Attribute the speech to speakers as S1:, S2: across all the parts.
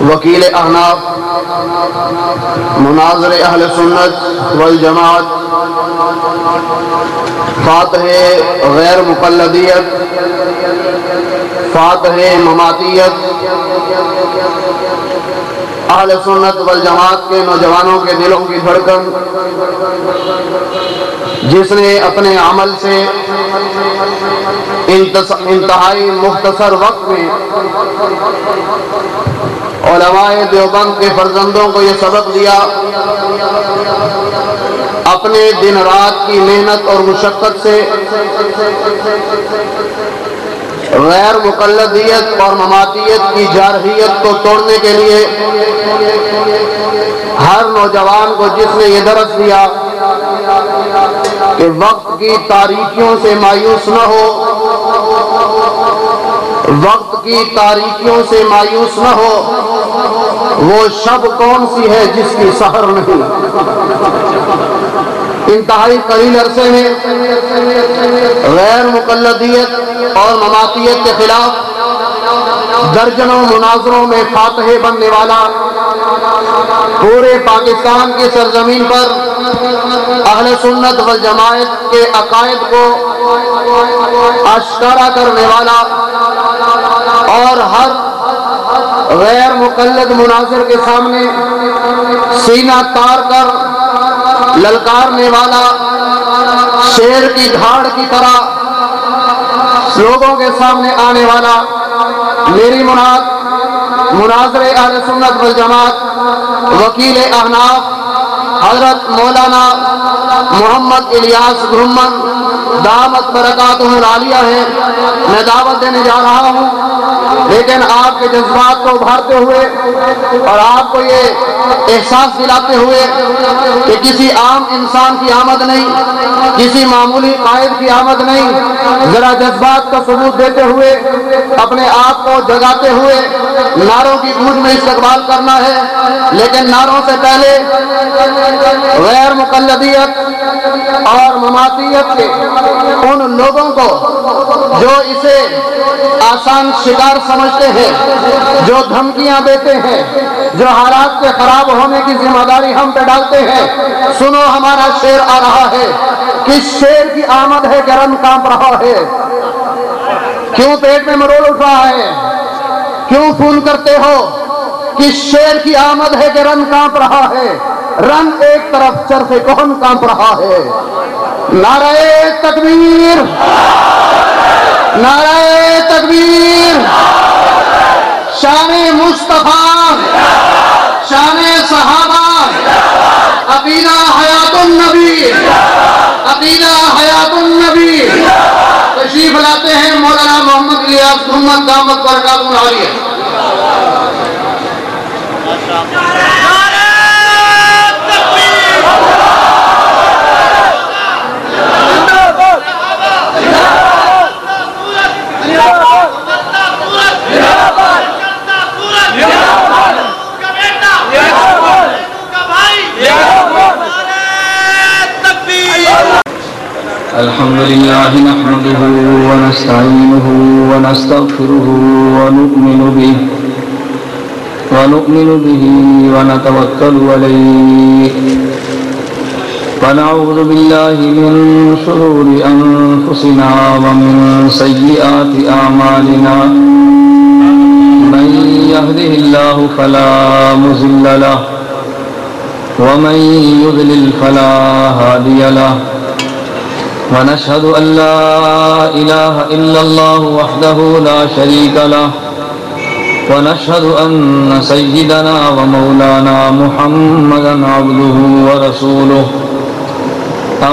S1: وکیل احناف، مناظر اہل سنت والجماعت، فاتح غیر مقلدیت، فاتح مماتیت، اہل سنت والجماعت کے نوجوانوں کے دلوں کی دھڑکن، جس نے اپنے عمل سے انتہائی مختصر وقت میں علماء دیوبند کے فرزندوں کو یہ سبق دیا، اپنے دن رات کی محنت اور مشقت سے غیر مقلدیت اور مماتیت کی جارحیت کو توڑنے کے لیے ہر نوجوان کو جس نے یہ درس دیا کہ وقت کی تاریخیوں سے مایوس نہ ہو، وقت کی تاریخیوں سے مایوس نہ ہو وہ شب کون سی ہے جس کی سحر نہیں؟ انتہائی قلیل عرصے میں غیر مقلدیت اور مماتیت کے خلاف درجنوں مناظروں میں فاتح بننے والا پورے پاکستان کی سرزمین پر اہل سنت والجماعت کے عقائد کو اشکارا کرنے والا اور ہر غیر مقلد مناظر کے سامنے سینہ تار کر للکارنے والا شیر کی دھاڑ کی طرح لوگوں کے سامنے آنے والا میری مناد، مناظر اہل سنت والجماعت، وکیل احناف حضرت مولانا محمد الیاس گرمن دعوت برکات العالیہ ہے میں دعوت دینے جا رہا ہوں، لیکن آپ کے جذبات کو ابھارتے ہوئے اور آپ کو یہ احساس دلاتے ہوئے کہ کسی عام انسان کی آمد نہیں، کسی معمولی قائد کی آمد نہیں۔ ذرا جذبات کا ثبوت دیتے ہوئے، اپنے آپ کو جگاتے ہوئے نعروں کی گونج میں استقبال کرنا ہے۔ لیکن نعروں سے پہلے غیر مقلدیت اور مماتیت کے ان لوگوں کو جو اسے آسان شکار سمجھتے ہیں، جو دھمکیاں دیتے ہیں، جو حالات کے خراب ہونے کی ذمہ داری ہم پہ ڈالتے ہیں۔ سنو، ہمارا شیر آ رہا ہے۔ کس شیر کی آمد ہے گرم کانپ رہا ہے؟ کیوں پیٹ میں مرول اٹھ رہا ہے؟ کیوں فون کرتے ہو؟ کس شیر کی آمد ہے کہ رن کانپ رہا ہے؟ رن ایک طرف چرف کون کانپ رہا ہے۔ نعرہ تکبیر۔ نعرہ تکبیر۔ شان مصطفیٰ۔ شان صحابہ۔ عقیدہ حیات النبی۔ عقیدہ حیات النبی۔ تشریف لاتے ہیں مولانا محمد الیاس محمد دامت برکات العالیہ
S2: الحمد لله نحمده ونستعينه ونستغفره ونؤمن به ونؤمن به ونتوكل عليه ونعوذ بالله من شرور أنفسنا ومن سيئات أعمالنا من يهده الله فلا مزل له ومن يذلل فلا هادي له ونشهد أن لا إله إلا الله وحده لا شريك له ونشهد أن سيدنا ومولانا محمدا عبده ورسوله.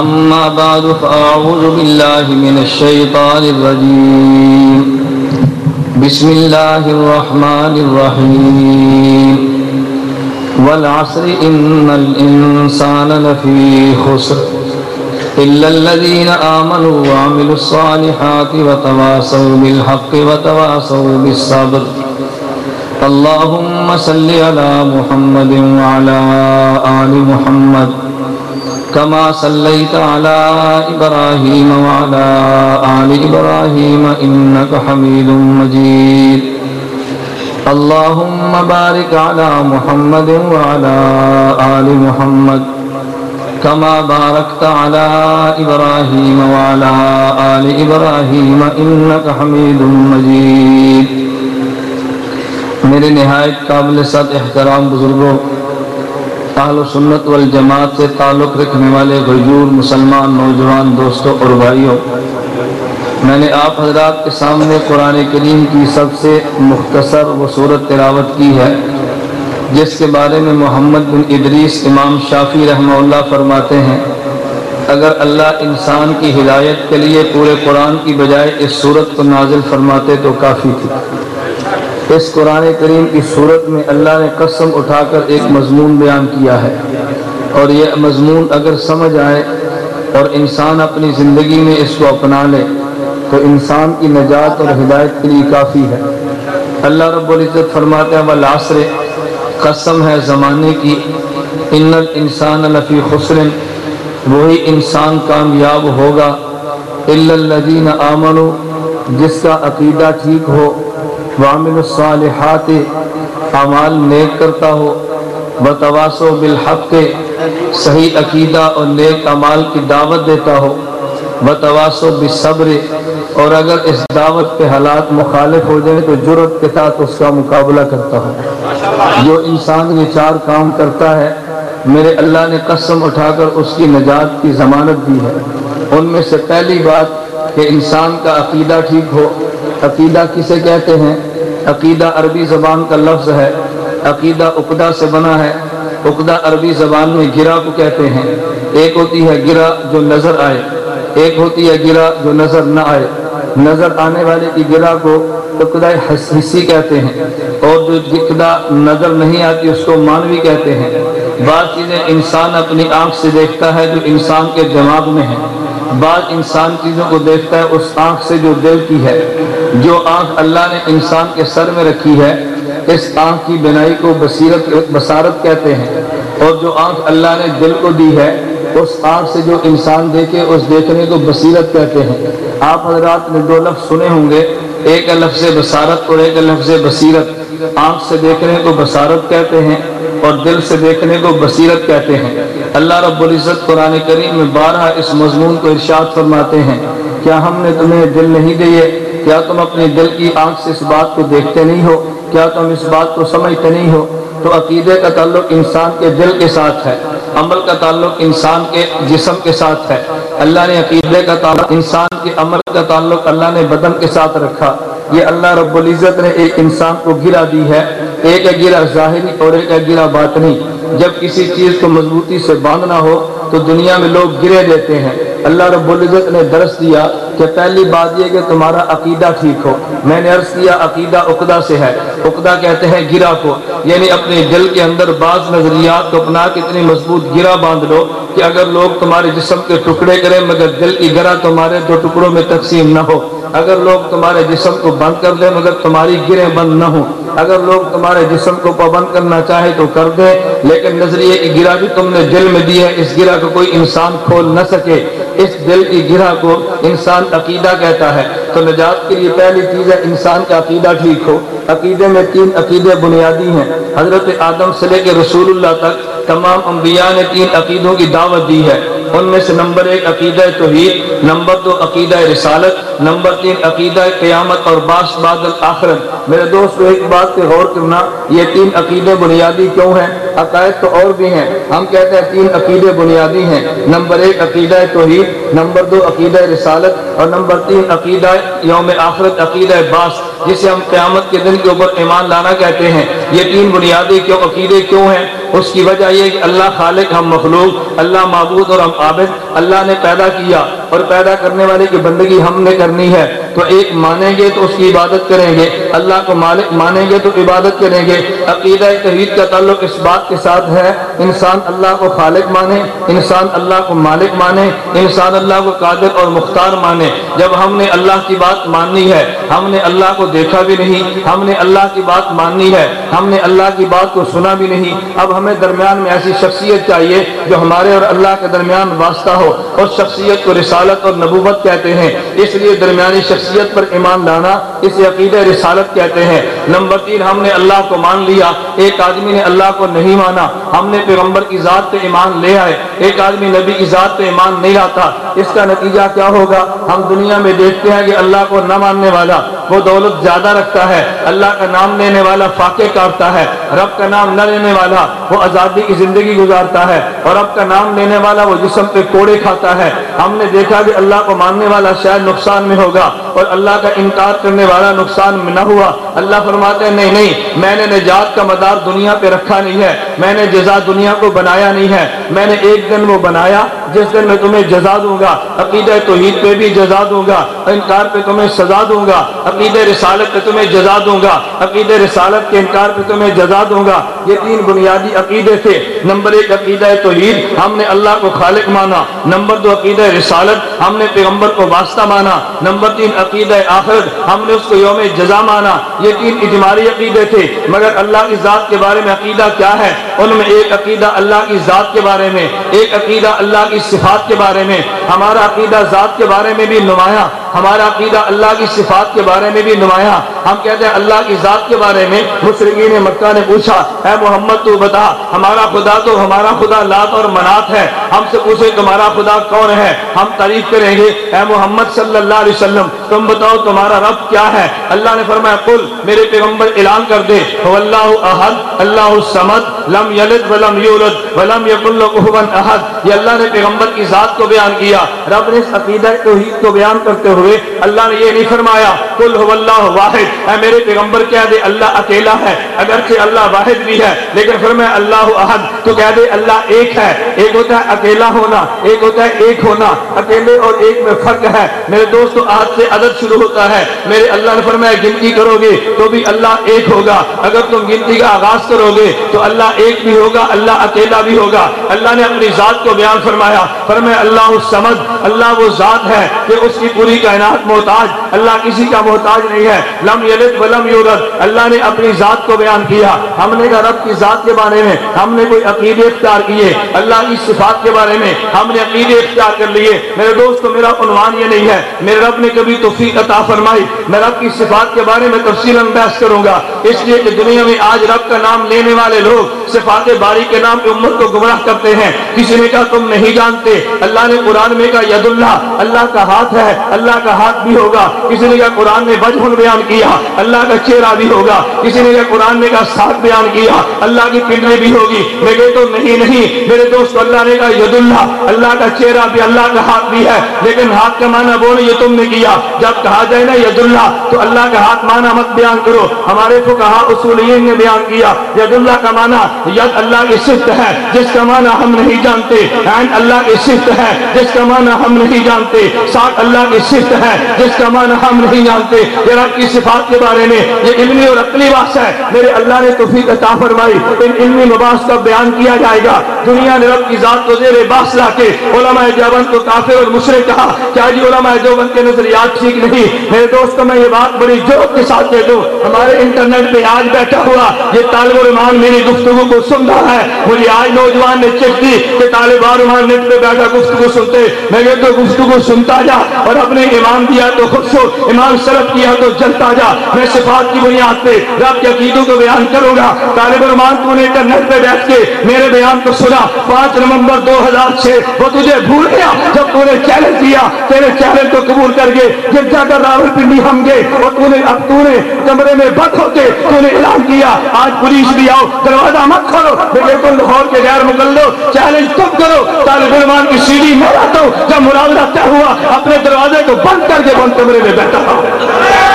S2: أما بعد، فأعوذ بالله من الشيطان الرجيم. بسم الله الرحمن الرحيم. والعصر إن الإنسان لفي خسر. إلا الذين آمنوا وعملوا الصالحات وتواصوا بالحق وتواصوا بالصبر اللهم صل على محمد وعلى آل محمد كما صليت على إبراهيم وعلى آل إبراهيم إنك حميد مجيد اللهم بارك على محمد وعلى آل محمد كما باركت على إبراهيم وعلى آل إبراهيم إنك حميد مجيد۔ میرے نہایت قابل صد احترام بزرگوں، اہل و سنت والجماعت سے تعلق رکھنے والے غیور مسلمان نوجوان دوستوں اور بھائیوں، میں نے آپ حضرات کے سامنے قرآن کریم کی سب سے مختصر و صورت تلاوت کی ہے۔ جس کے بارے میں محمد بن ادریس امام شافی رحمہ اللہ فرماتے ہیں، اگر اللہ انسان کی ہدایت کے لیے پورے قرآن کی بجائے اس صورت کو نازل فرماتے تو کافی تھی۔ اس قرآن کریم کی صورت میں اللہ نے قسم اٹھا کر ایک مضمون بیان کیا ہے۔ اور یہ مضمون اگر سمجھ آئے اور انسان اپنی زندگی میں اس کو اپنا لے، تو انسان کی نجات اور ہدایت کے لیے کافی ہے۔ اللہ رب العزت فرماتے ہیں، والعصر قسم ہے زمانے کی۔ ان الانسان لفی خسر وہی انسان کامیاب ہوگا۔ الا الذین آمنوا، جس کا عقیدہ ٹھیک ہو وعمل الصالحات، اعمال نیک کرتا ہو۔ بتواسو بالحق، صحیح عقیدہ اور نیک اعمال کی دعوت دیتا ہو۔ بتواسو بالصبر، اور اگر اس دعوت کے حالات مخالف ہو جائیں تو جرت کے ساتھ اس کا مقابلہ کرتا ہوں۔ جو انسان یہ چار کام کرتا ہے، میرے اللہ نے قسم اٹھا کر اس کی نجات کی ضمانت دی ہے۔ ان میں سے پہلی بات کہ انسان کا عقیدہ ٹھیک ہو۔ عقیدہ کسے کہتے ہیں؟ عقیدہ عربی زبان کا لفظ ہے۔ عقیدہ اقدا سے بنا ہے۔ اقدا عربی زبان میں گرا کو کہتے ہیں۔ ایک ہوتی ہے گرا جو نظر آئے۔ ایک ہوتی ہے گرا جو نظر نہ آئے۔ نظر آنے والے کی گرا کو حصی کہتے ہیں۔ اور جو گدا نظر نہیں آتی اس کو مانوی کہتے ہیں۔ بعض چیزیں انسان اپنی آنکھ سے دیکھتا ہے جو انسان کے دماغ میں ہے بعض انسان چیزوں کو دیکھتا ہے اس آنکھ سے جو دل کی ہے۔ جو آنکھ اللہ نے انسان کے سر میں رکھی ہے، اس آنکھ کی بنائی کو بصیرت، بصارت کہتے ہیں۔ اور جو آنکھ اللہ نے دل کو دی ہے اس آنکھ سے جو انسان دیکھے، اس دیکھنے کو بصیرت کہتے ہیں۔ آپ حضرات نے دو لفظ سنے ہوں گے، ایک لفظ بصارت اور ایک لفظ بصیرت۔ آنکھ سے دیکھنے کو بصارت کہتے ہیں اور دل سے دیکھنے کو بصیرت کہتے ہیں۔ اللہ رب العزت قرآن کریم میں بارہ اس مضمون کو ارشاد فرماتے ہیں۔ کیا ہم نے تمہیں دل نہیں دیے؟ کیا تم اپنے دل کی آنکھ سے اس بات کو دیکھتے نہیں ہو؟ کیا تم اس بات کو سمجھتے نہیں ہو؟ تو عقیدے کا تعلق انسان کے دل کے ساتھ ہے۔ عمل کا تعلق انسان کے جسم کے ساتھ ہے۔ اللہ نے عقیدے کا تعلق انسان کے عمل کا تعلق اللہ نے بدن کے ساتھ رکھا۔ یہ اللہ رب العزت نے ایک انسان کو گرا دی ہے۔ ایک ہے گرا ظاہری اور ایک ہے گرا باطنی۔ جب کسی چیز کو مضبوطی سے باندھنا ہو تو دنیا میں لوگ گرے دیتے ہیں۔ اللہ رب العزت نے درس دیا کہ پہلی بات یہ کہ تمہارا عقیدہ ٹھیک ہو۔ میں نے عرض کیا، عقیدہ اقدا سے ہے۔ اقدا کہتے ہیں گرا کو۔ یعنی اپنے دل کے اندر بعض نظریات کو اپنا کے اتنی مضبوط گرا باندھ لو کہ اگر لوگ تمہارے جسم کے ٹکڑے کریں مگر دل کی گرا تمہارے دو ٹکڑوں میں تقسیم نہ ہو۔ اگر لوگ تمہارے جسم کو بند کر دیں مگر تمہاری گریں بند نہ ہوں، اگر لوگ تمہارے جسم کو پابند کرنا چاہے تو کر دیں، لیکن نظریے کی گرا بھی تم نے دل میں دی ہے، اس گرا کو کوئی انسان کھول نہ سکے۔ اس دل کی گرا کو انسان عقیدہ کہتا ہے۔ تو نجات کے لیے پہلی چیز ہے انسان کا عقیدہ ٹھیک ہو۔ عقیدے میں تین عقیدے بنیادی ہیں۔ حضرت آدم سے لے کے رسول اللہ تک تمام انبیاء نے تین عقیدوں کی دعوت دی ہے۔ ان میں سے نمبر ایک عقیدہ توحید، نمبر دو عقیدہ رسالت، نمبر تین عقیدہ قیامت اور باس باد الآخرت میرے دوست، ایک بات پہ غور کرنا، یہ تین عقیدے بنیادی کیوں ہیں؟ عقائد تو اور بھی ہیں۔ ہم کہتے ہیں تین عقیدے بنیادی ہیں۔ نمبر ایک عقیدہ توحید، نمبر دو عقیدہ رسالت اور نمبر تین عقیدہ یوم آخرت، عقیدہ باس جسے ہم قیامت کے دن کے اوپر ایمان لانا کہتے ہیں۔ یہ تین بنیادی کیوں، عقیدے کیوں ہیں؟ اس کی وجہ یہ کہ اللہ خالق، ہم مخلوق، اللہ معبود اور ہم عابد، اللہ نے پیدا کیا اور پیدا کرنے والے کی بندگی ہم نے کرنی ہے۔ تو ایک مانیں گے تو اس کی عبادت کریں گے۔ اللہ کو مالک مانیں گے تو عبادت کریں گے۔ عقیدہ توحید کا تعلق اس بات کے ساتھ ہے۔ انسان اللہ کو خالق مانے، انسان اللہ کو مالک مانے، انسان اللہ کو قادر اور مختار مانے۔ جب ہم نے اللہ کی بات ماننی ہے، ہم نے اللہ کو دیکھا بھی نہیں، ہم نے اللہ کی بات ماننی ہے، ہم نے اللہ کی بات کو سنا بھی نہیں۔ اب ہمیں درمیان میں ایسی شخصیت چاہیے جو ہمارے اور اللہ کے درمیان واسطہ ہو۔ اور شخصیت کو رسالت رسالت اور نبوت کہتے ہیں۔ اس لیے درمیانی شخصیت پر ایمان لانا اسے عقیدہ رسالت کہتے ہیں۔ نمبر تین، ہم نے اللہ کو مان لیا۔ ایک آدمی نے اللہ کو نہیں مانا۔ ہم نے پیغمبر کی ذات پہ ایمان لے آئے۔ ایک آدمی نبی کی ذات پہ ایمان نہیں لاتا اس کا نتیجہ کیا ہوگا؟ ہم دنیا میں دیکھتے ہیں کہ اللہ کو نہ ماننے والا۔ وہ دولت زیادہ رکھتا ہے، اللہ کا نام لینے والا فاقے کاٹتا ہے، رب کا نام نہ لینے والا وہ آزادی کی زندگی گزارتا ہے اور رب کا نام لینے والا وہ جسم پہ کوڑے کھاتا ہے۔ ہم نے دیکھا کہ اللہ کو ماننے والا شاید نقصان میں ہوگا اور اللہ کا انکار کرنے والا نقصان میں نہ ہوا۔ اللہ فرماتے ہیں، نہیں نہیں، میں نے نجات کا مدار دنیا پہ رکھا نہیں ہے، میں نے جزا دنیا کو بنایا نہیں ہے، میں نے ایک دن وہ بنایا جس دن میں تمہیں جزا دوں گا، عقیدہ توحید پہ بھی جزا دوں گا، انکار پہ تمہیں سزا دوں گا، عقیدہ رسالت پہ تمہیں جزا دوں گا، عقیدہ رسالت کے انکار پہ تمہیں جزا دوں گا۔ یہ تین بنیادی عقیدے تھے۔ نمبر ایک، عقیدہ توحید، ہم نے اللہ کو خالق مانا۔ نمبر دو، عقیدہ رسالت، ہم نے پیغمبر کو واسطہ مانا۔ نمبر تین، عقیدہ آخرت، ہم نے اس کو یوم جزا مانا۔ یہ تین اجمالی عقیدے تھے۔ مگر اللہ کی ذات کے بارے میں عقیدہ کیا ہے؟ ان میں ایک عقیدہ اللہ کی ذات کے بارے میں، ایک عقیدہ اللہ کی صفات کے بارے میں ہمارا عقیدہ ذات کے بارے میں بھی نمایاں۔ ہمارا عقیدہ اللہ کی صفات کے بارے میں بھی نمایاں۔ ہم کہتے ہیں اللہ کی ذات کے بارے میں۔ مشرقین مکہ نے پوچھا، اے محمد، تو بتا، ہمارا خدا تو ہمارا خدا لات اور منات ہے۔ ہم سے پوچھے، تمہارا خدا کون ہے؟ ہم تعریف کریں گے، اے محمد صلی اللہ علیہ وسلم، تم بتاؤ تمہارا رب کیا ہے؟ اللہ نے فرمایا، قل، میرے پیغمبر اعلان کر دے۔ اللہ احد، اللہ الصمد، لم یلد ولم یولد، ولم یکن احد۔ یہ اللہ نے پیغمبر کی ذات کو بیان کیا۔ رب نے عقیدہ توحید کو بیان کرتے ہوئے ہوئے، اللہ نے یہ نہیں فرمایا، قل هو اللہ واحد۔ اے میرے پیغمبر، کہہ دے اللہ اکیلا ہے، اگرچہ اللہ واحد بھی ہے، لیکن فرمایا اللہ احد، تو کہہ دے اللہ ایک ہے۔ ایک ہوتا ہے اکیلا ہونا، ایک ہوتا ہے ایک ہونا۔ اکیلے اور ایک میں فرق ہے۔ میرے دوستو، آج سے عدد شروع ہوتا ہے۔ میرے اللہ نے فرمایا، گنتی کرو گے تو بھی اللہ ایک ہوگا۔ اگر تم گنتی کا آغاز کرو گے تو اللہ ایک بھی ہوگا، اللہ اکیلا بھی ہوگا۔ اللہ نے اپنی ذات کو بیان فرمایا فرمایا، اللہ السمد اللہ وہ ذات ہے کہ اس کی پوری کا کائنات محتاج، اللہ کسی کا محتاج نہیں ہے۔ لم یلد ولم یولد، اللہ نے اپنی ذات کو بیان کیا۔ ہم نے کہا، رب کی ذات کے بارے میں ہم نے کوئی عقیدے اختیار کیے، اللہ کی صفات کے بارے میں ہم نے عقیدے اختیار کر لیے۔ میرے دوست میرا عنوان یہ نہیں ہے۔ میرے رب نے کبھی توفیق عطا فرمائی۔ میں رب کی صفات کے بارے میں تفصیل بحث کروں گا۔ اس لیے کہ دنیا میں آج رب کا نام لینے والے لوگ صفات باری کے نام پہ امت کو گمراہ کرتے ہیں۔ کسی نے کہا، تم نہیں جانتے۔ اللہ نے قرآن میں کہا ید اللہ اللہ کا ہاتھ ہے، اللہ کا ہاتھ بھی ہوگا، کسی نے کہا قرآن نے بجن بیان کیا، اللہ کا چہرہ بھی ہوگا، کسی نے کہا قرآن نے کہا ساتھ بیان کیا، اللہ کی پنڈلی بھی ہوگی، میں تو نہیں نہیں، میرے دوست اللہ نے کہا ید اللہ اللہ کا چہرہ بھی اللہ کا ہاتھ بھی ہے، لیکن ہاتھ کا معنی وہ نہیں یہ تم نے کیا، جب کہا جائے نا ید اللہ تو اللہ کا ہاتھ معنی مت بیان کرو، ہمارے کو کہا اصولین نے بیان کیا ید اللہ کا معنی ید اللہ کی صفت ہے، جس کا معنی ہم نہیں جانتے، عین اللہ کی صفت ہے، جس کا معنی ہم نہیں جانتے، ساتھ اللہ کی صفت ہے، جس کا معنی ہم نہیں جانتے، یہ رب کی صفات کے بارے میں، یہ علمی اور عقلی بات ہے۔ میرے اللہ نے توفیق عطا فرمائی، ان علمی مباحث کا بیان کیا جائے گا۔ دنیا نے رب کی ذات کو زیر باس لا کے علماء دیوبند کو کافر اور مشرک کہا، کیا جی علماء دیوبند کے نظریات ٹھیک نہیں؟ میرے دوست، میں یہ بات بڑی جوت کے ساتھ کہہ دوں۔ ہمارے انٹرنیٹ پہ آج بیٹھا ہوا، یہ طالب الرحمان میری گفتگو کو سن رہا ہے۔ مجھے آج نوجوان نے چیک دی کہ طالب الرحمان نیٹ پہ بیٹھا گفتگو سنتے، میں یہ تو گفتگو سنتا جا اور اپنے ایمان دیا تو خود سو، ایمان سرف کیا تو جلتا جا۔ میں صفات کی بنیاد پہ رب کے عقیدوں کو بیان کروں گا۔ طالب الرحمان تو نے انٹرنیٹ پہ بیٹھ کے میرے بیان کو سنا۔ پانچ نومبر دو ہزار چھ، وہ تجھے بھول گیا جب تو نے چیلنج کیا تیرے چیلنج کو قبول کر کے جب جا کر راول پنڈی ہم گئے۔ اور تو نے، اب تو نے کمرے میں بند ہو کے تو نے اعلان کیا۔ آج پولیس بھی آؤ، دروازہ مت کھولو۔ لیکن تم لاہور کے غیر مکلو چیلنج تم کرو۔ طالب علمان کی سیڑھی میں رہتا ہوں۔ جب مراودہ طے ہوا، اپنے دروازے کو بند کر کے بند کمرے میں بیٹھا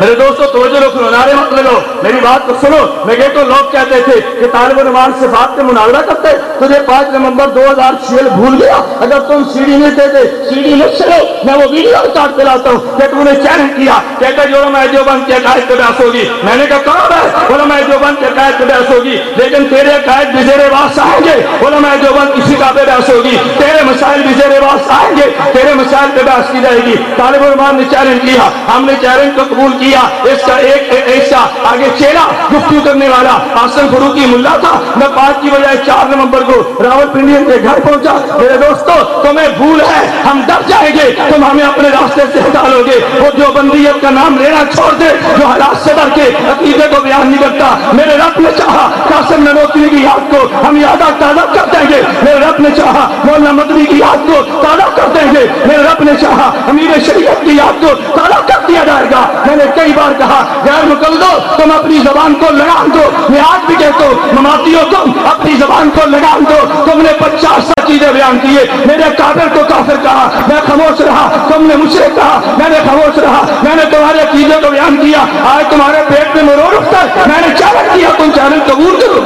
S2: میرے دوستو، توجہ رکھو، نعرے مت لگو میری بات کو سنو۔ میں کہتا ہوں، لوگ کہتے تھے کہ طالب علمان صفات کے مناظرہ کرتے تجھے پانچ نومبر دو ہزار چھ بھول گیا۔ اگر تم سیڑھی نہیں دیتے سیڑھی نہیں چلو میں وہ ویڈیو ریکارڈ کراتا ہوں کہ تم نے چیلنج کیا۔ کہتا جو میں جو بند عقائد پہ بحث ہوگی۔ میں نے کہا کہاں ہے؟ بولا میں جو بند کی عقائد پہ بحث ہوگی۔ لیکن تیرے عقائد بھی باس آئیں گے۔ بولا میں جو بند کسی کا پہ بحث ہوگی۔ تیرے مسائل بھی زیر باس آئیں گے۔ تیرے مسائل پہ بحث کی جائے گی۔ طالب علمان نے چیلنج کیا ہم نے چیلنج کو قبول کیا۔ کیا؟ اس کا ایک ایسا آگے چیلا گفتگو کرنے والا آسن فروقی ملا تھا۔ میں پانچ کی بجائے چار نومبر کو راول پنڈین کے گھر پہنچا۔ میرے دوستو، تمہیں بھول ہے، ہم ڈر جائیں گے۔ تم ہمیں اپنے راستے سے ہٹا لو گے۔ وہ جو بندیت کا نام لینا چھوڑ دے، جو حالات سے ڈر کے عقیدے کو بیان نہیں کرتا۔ میرے رب نے چاہا، قاسم ننوتری کی یاد کو ہم یادہ تازہ کر دیں گے۔ میرے رب نے چاہا، مولانا مدنی کی یاد کو تازہ کر دیں گے۔ میرے رب نے چاہا، امیر شریعت کی یاد کو تازہ کر دیا جائے گا۔ میں نے کئی بار کہا غیر مکل دو تم اپنی زبان کو لگام دو میں آج بھی کہتا ہوں مماتیوں ہو تم اپنی زبان کو لگام دو، تم نے پچاس سا چیزیں بیان کیے میرے کافر کو کافر کہا، میں خاموش رہا، تم نے مجھ سے کہا، میں نے خاموش رہا، میں نے تمہارے چیزوں کو بیان کیا، آج تمہارے پیٹ میں مرور رخ میں نے چارہ کیا تم چیلنج قبول کرو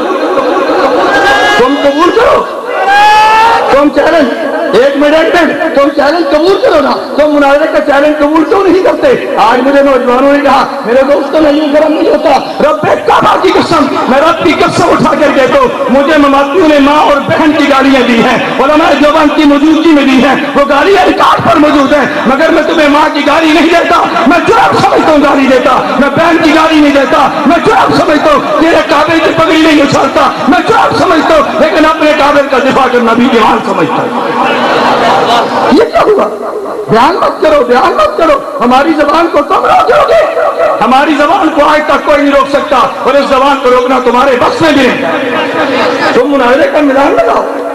S2: تم قبول کرو تم چیلنج ایک تم چیلنج قبول کرو نا۔ تم مناظرے کا چیلنج قبول کیوں نہیں کرتے؟ آج میرے نوجوانوں نے کہا، میرے دوست کو نہیں گرم نہیں ہوتا۔ رب کعبہ کی قسم، میں رب کی قسم اٹھا کر کہتا ہوں مجھے مماتیوں نے ماں اور بہن کی گاڑیاں دی ہیں۔ علماء جوان کی موجودگی میں دی ہیں۔ وہ گاڑیاں ریکارڈ پر موجود ہیں۔ مگر میں تمہیں ماں کی گاڑی نہیں دیتا۔ میں جرم سمجھتا ہوں گاڑی دیتا۔ میں بہن کی گاڑی نہیں دیتا۔ میں جرم سمجھتا ہوں، تیرے کعبے کی پگڑی نہیں اچھالتا۔ میں جرم سمجھتا ہوں، لیکن اپنے کعبے کا دفاع کرنا بھی ایمان سمجھتا ہوں۔ یہ کیا ہوا؟ بیان مت کرو، بیان مت کرو۔ ہماری زبان کو تم روکو گے ہماری زبان کو آج تک کوئی نہیں روک سکتا اور اس زبان کو روکنا تمہارے بس میں بھی تم مناظرے کا میدان لگاؤ۔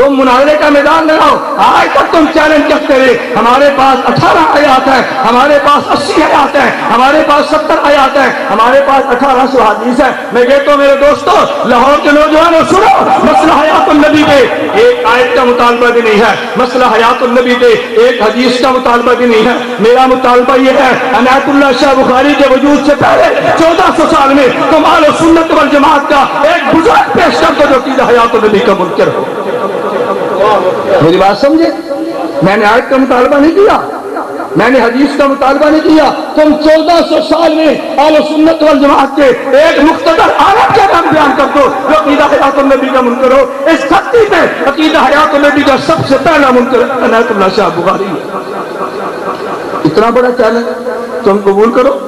S2: تم مناظرے کا میدان لگاؤ آج تک تم چیلنج کرتے رہے۔ ہمارے پاس اٹھارہ آیات ہے ہمارے پاس اسی آیات ہے ہمارے پاس ستر آیات ہے ہمارے پاس اٹھارہ سو حدیث ہے میں کہتا ہوں میرے دوستو، لاہور کے نوجوانوں، سنو۔ مسئلہ حیات النبی پہ ایک آیت کا مطالبہ بھی نہیں ہے۔ مسئلہ حیات النبی پہ ایک حدیث کا مطالبہ بھی نہیں ہے۔ میرا مطالبہ یہ ہے، عنایت اللہ شاہ بخاری کے وجود سے پہلے چودہ سو سال میں تم آل و سنت والجماعت کا ایک بزرگ پیش کر دو جو کہ حیات النبی کا منکر ہو۔ میری بات سمجھے؟ میں نے آیت کا مطالبہ نہیں کیا۔ میں نے حدیث کا مطالبہ نہیں کیا۔ تم چودہ سو سال میں آل سنت والجماعت کے ایک مختصر آیت کا نام بیان کر دو جو عقیدہ حیات النبی کا منکر ہو۔ اس خطی پہ عقیدہ حیات النبی کا سب سے پہلا منکر عنایت اللہ شاہ بخاری ہے۔ اتنا بڑا چیلنج تم قبول کرو۔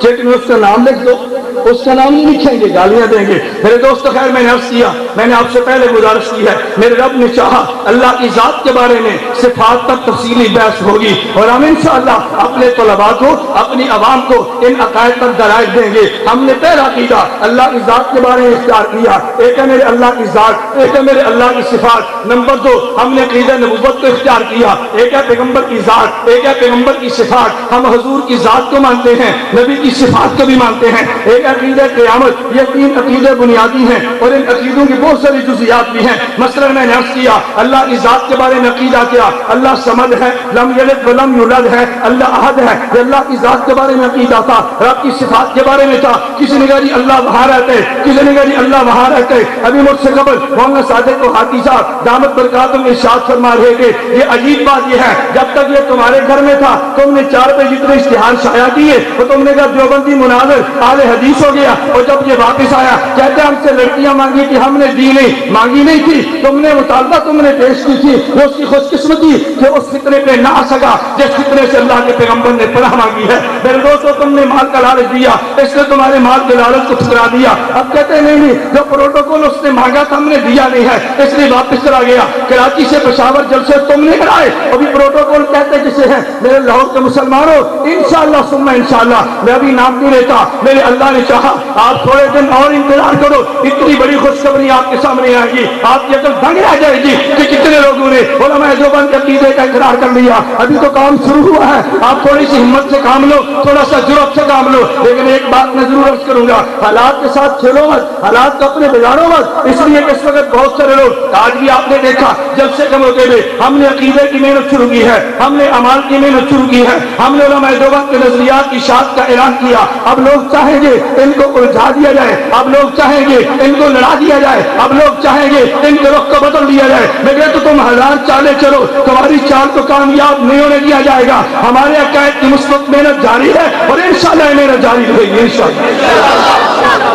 S2: چیک میں اس کا نام لکھ دو۔ اس کا نام نہیں لکھیں گے، گالیاں دیں گے۔ میرے دوست، خیر، میں نے عرض کیا، میں نے آپ سے پہلے گزارش کی ہے، میرے رب نے چاہا اللہ کی ذات کے بارے میں صفات تک تفصیلی بحث ہوگی اور ہم انشاءاللہ اپنے طلباء کو، اپنی عوام کو ان عقائد تک درائز دیں گے۔ ہم نے پہلا کیا اللہ کی ذات کے بارے میں اختیار کیا، ایک ہے میرے اللہ کی ذات، ایک ہے میرے اللہ کی صفات۔ نمبر دو، ہم نے عقیدہ نبوت کو اختیار کیا، ایک ہے پیغمبر کی ذات، ایک ہے پیغمبر کی صفات۔ ہم حضور کی ذات کو مانتے ہیں، نبی کی صفات کو بھی مانتے ہیں، ایک ہے عقیدہ قیامت، یہ تین عقیدے بنیادی ہیں اور ان عقیدوں کی بہت ساری جزیات بھی ہیں۔ مثلا میں نے عرض کیا، اللہ کی ذات کے بارے میں عقیدہ کیا، اللہ سمد ہے، لم یلد ولم یولد ہے، اللہ احد ہے، یہ اللہ کی ذات کے بارے میں عقیدہ تھا، رب کی صفات کے بارے میں تھا۔ کسی نے کہا جی اللہ وہاں رہتے، کسی نے کہا جی اللہ وہاں رہتے۔ ابھی مجھ سے قبل مولانا صادق کو حاتی صاحب دامت برکاتم ارشاد فرما رہے تھے یہ عجیب بات یہ ہے، جب تک یہ تمہارے گھر میں تھا، تم نے چار پہ جتنے اشتہار شائع کیے تو تم نے کہا دیوبندی مناظر، آل حدیث ہو گیا اور جب یہ واپس آیا، کہتے ہم سے لڑکیاں مانگی کہ ہم نے دی نہیں مانگی نہیں تھی۔ تم نے مطالبہ تم نے پیش کی تھی، وہ اس کی خوش قسمتی کہ اس فطرے پہ نہ آ سکا جس فطرے سے اللہ کے پیغمبر نے پناہ مانگی ہے۔ میرے دوستوں تم نے مال کا لالچ دیا، اس نے تمہارے مال کے لالچ کو ٹھکرا دیا۔ اب کہتے نہیں نہیں، جو پروٹوکول اس نے مانگا تھا، ہم نے دیا نہیں ہے۔ اس لیے واپس چلا گیا۔ کراچی سے پشاور جلسے تم نے کرائے۔ ابھی پروٹوکول کہتے کسے ہیں، میرے لاہور کے مسلمانوں، انشاءاللہ سننا انشاءاللہ، میں ابھی نام نہیں لیتا، میرے اللہ نے چاہا آپ تھوڑے دن اور انتظار کرو، اتنی بڑی خوشخبری آپ کے سامنے آئے گی۔ آپ کی عقل دنگ رہ جائے گی کہ کتنے لوگوں نے علماء دیوبند کے عقیدے کا اقرار کر لیا۔ ابھی تو کام شروع ہوا ہے۔ آپ تھوڑی سی ہمت سے کام لو، تھوڑا سا جرت سے کام لو، لیکن ایک بات میں ضرور عرض کروں گا، حالات کے ساتھ کھیلو مت، حالات کو اپنے بگاڑو مت۔ اس لیے کہ اس وقت بہت سارے لوگ، آج بھی آپ نے دیکھا جب سے کم ہوتے ہوئے ہم نے عقیدے کی محنت شروع کی ہے، ہم نے امال کی محنت شروع کی ہے، ہم نے علماء دیوبند کے نظریات کی شاد کا اعلان کیا۔ اب لوگ چاہیں گے ان کو الجھا دیا جائے۔ اب لوگ چاہیں گے ان کو لڑا دیا جائے۔ اب لوگ چاہیں گے ان کے رخ کو بدل دیا جائے۔ میں لیکن تو تم ہزار چالے چلو۔ تمہاری چال کو کامیاب نہیں ہونے دیا جائے گا۔ ہمارے عقائد کی مثبت محنت جاری ہے اور انشاءاللہ یہ محنت جاری رہے گی، انشاءاللہ۔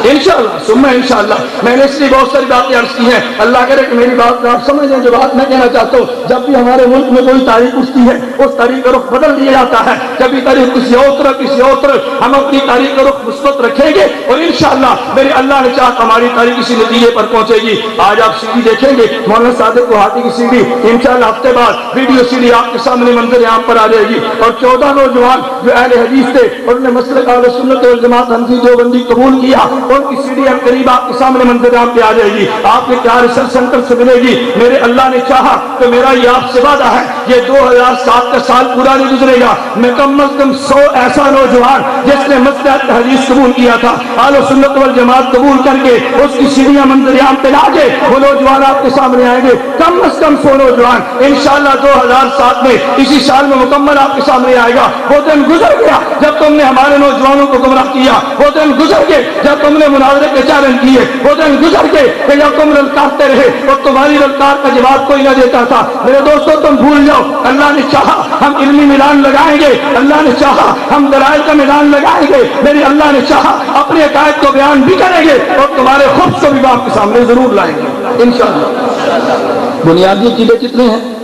S2: انشاءاللہ سمہ انشاءاللہ۔ میں نے اس لیے بہت ساری باتیں عرض کی ہیں۔ اللہ کرے کہ میری بات آپ سمجھ جائیں جو بات میں کہنا چاہتا ہوں، جب بھی ہمارے ملک میں کوئی تاریخ اٹھتی ہے، اس تاریخ کا رخ بدل دیا جاتا ہے۔ جب بھی تاریخ کسی اور طرح، کسی اور طرح، ہم اپنی تاریخ کا رخ مثبت رکھیں گے اور انشاءاللہ میرے اللہ نے چاہت ہماری تاریخ کسی نتیجے پر پہنچے گی۔ آج آپ سی ڈی دیکھیں گے، مولانا صادق کو ہاتھی کی سی ڈی انشاءاللہ ہفتے بعد ویڈیو سی ڈی آپ کے سامنے منظر یہاں پر آ جائے گی۔ اور چودہ نوجوان جو اہل حدیث تھے اور انہوں نے مسئلہ اہل سنت والجماعت حنفی دیوبندی قبول کیا، ان کی سی ڈی ہم قریب آپ کے سامنے منظر یہاں پہ آ جائے گی۔ آپ کے کیا ریسرچ سینٹر سے ملے گی۔ میرے اللہ نے چاہا تو میرا یہ آپ سے وعدہ ہے یہ دو ہزار سات کا سال پورا نہیں گزرے گا۔ میں کم از کم سو ایسا نوجوان جس نے مسجد حدیث قبول کیا تھا، آل و سنت والجماعت قبول کر کے اس کی سیڑھیاں منظریام پہ لا کے وہ نوجوان آپ کے سامنے آئیں گے۔ کم از کم سو نوجوان۔ انشاءاللہ دو ہزار سات میں اسی سال میں مکمل آپ کے سامنے آئے گا۔ وہ دن گزر گیا جب تم نے ہمارے نوجوانوں کو گمراہ کیا۔ وہ دن گزر گئے جب تم نے مناظرے کے چیلنج کیے۔ وہ دن گزر گئے کہ جب تم للکارتے رہے اور تمہاری للکار کا جواب کوئی نہ دیتا تھا۔ میرے دوستوں تم بھول جاؤ۔ اللہ نے چاہا ہم علمی میدان لگائیں گے۔ اللہ نے چاہا ہم دلائل کا میدان لگائیں گے۔ میری اللہ نے چاہا اپنے عقائد کو بیان بھی کریں گے اور تمہارے خود سے بھی باپ کے سامنے ضرور لائیں گے۔ انشاءاللہ۔ بنیادی چیزیں کتنے ہیں؟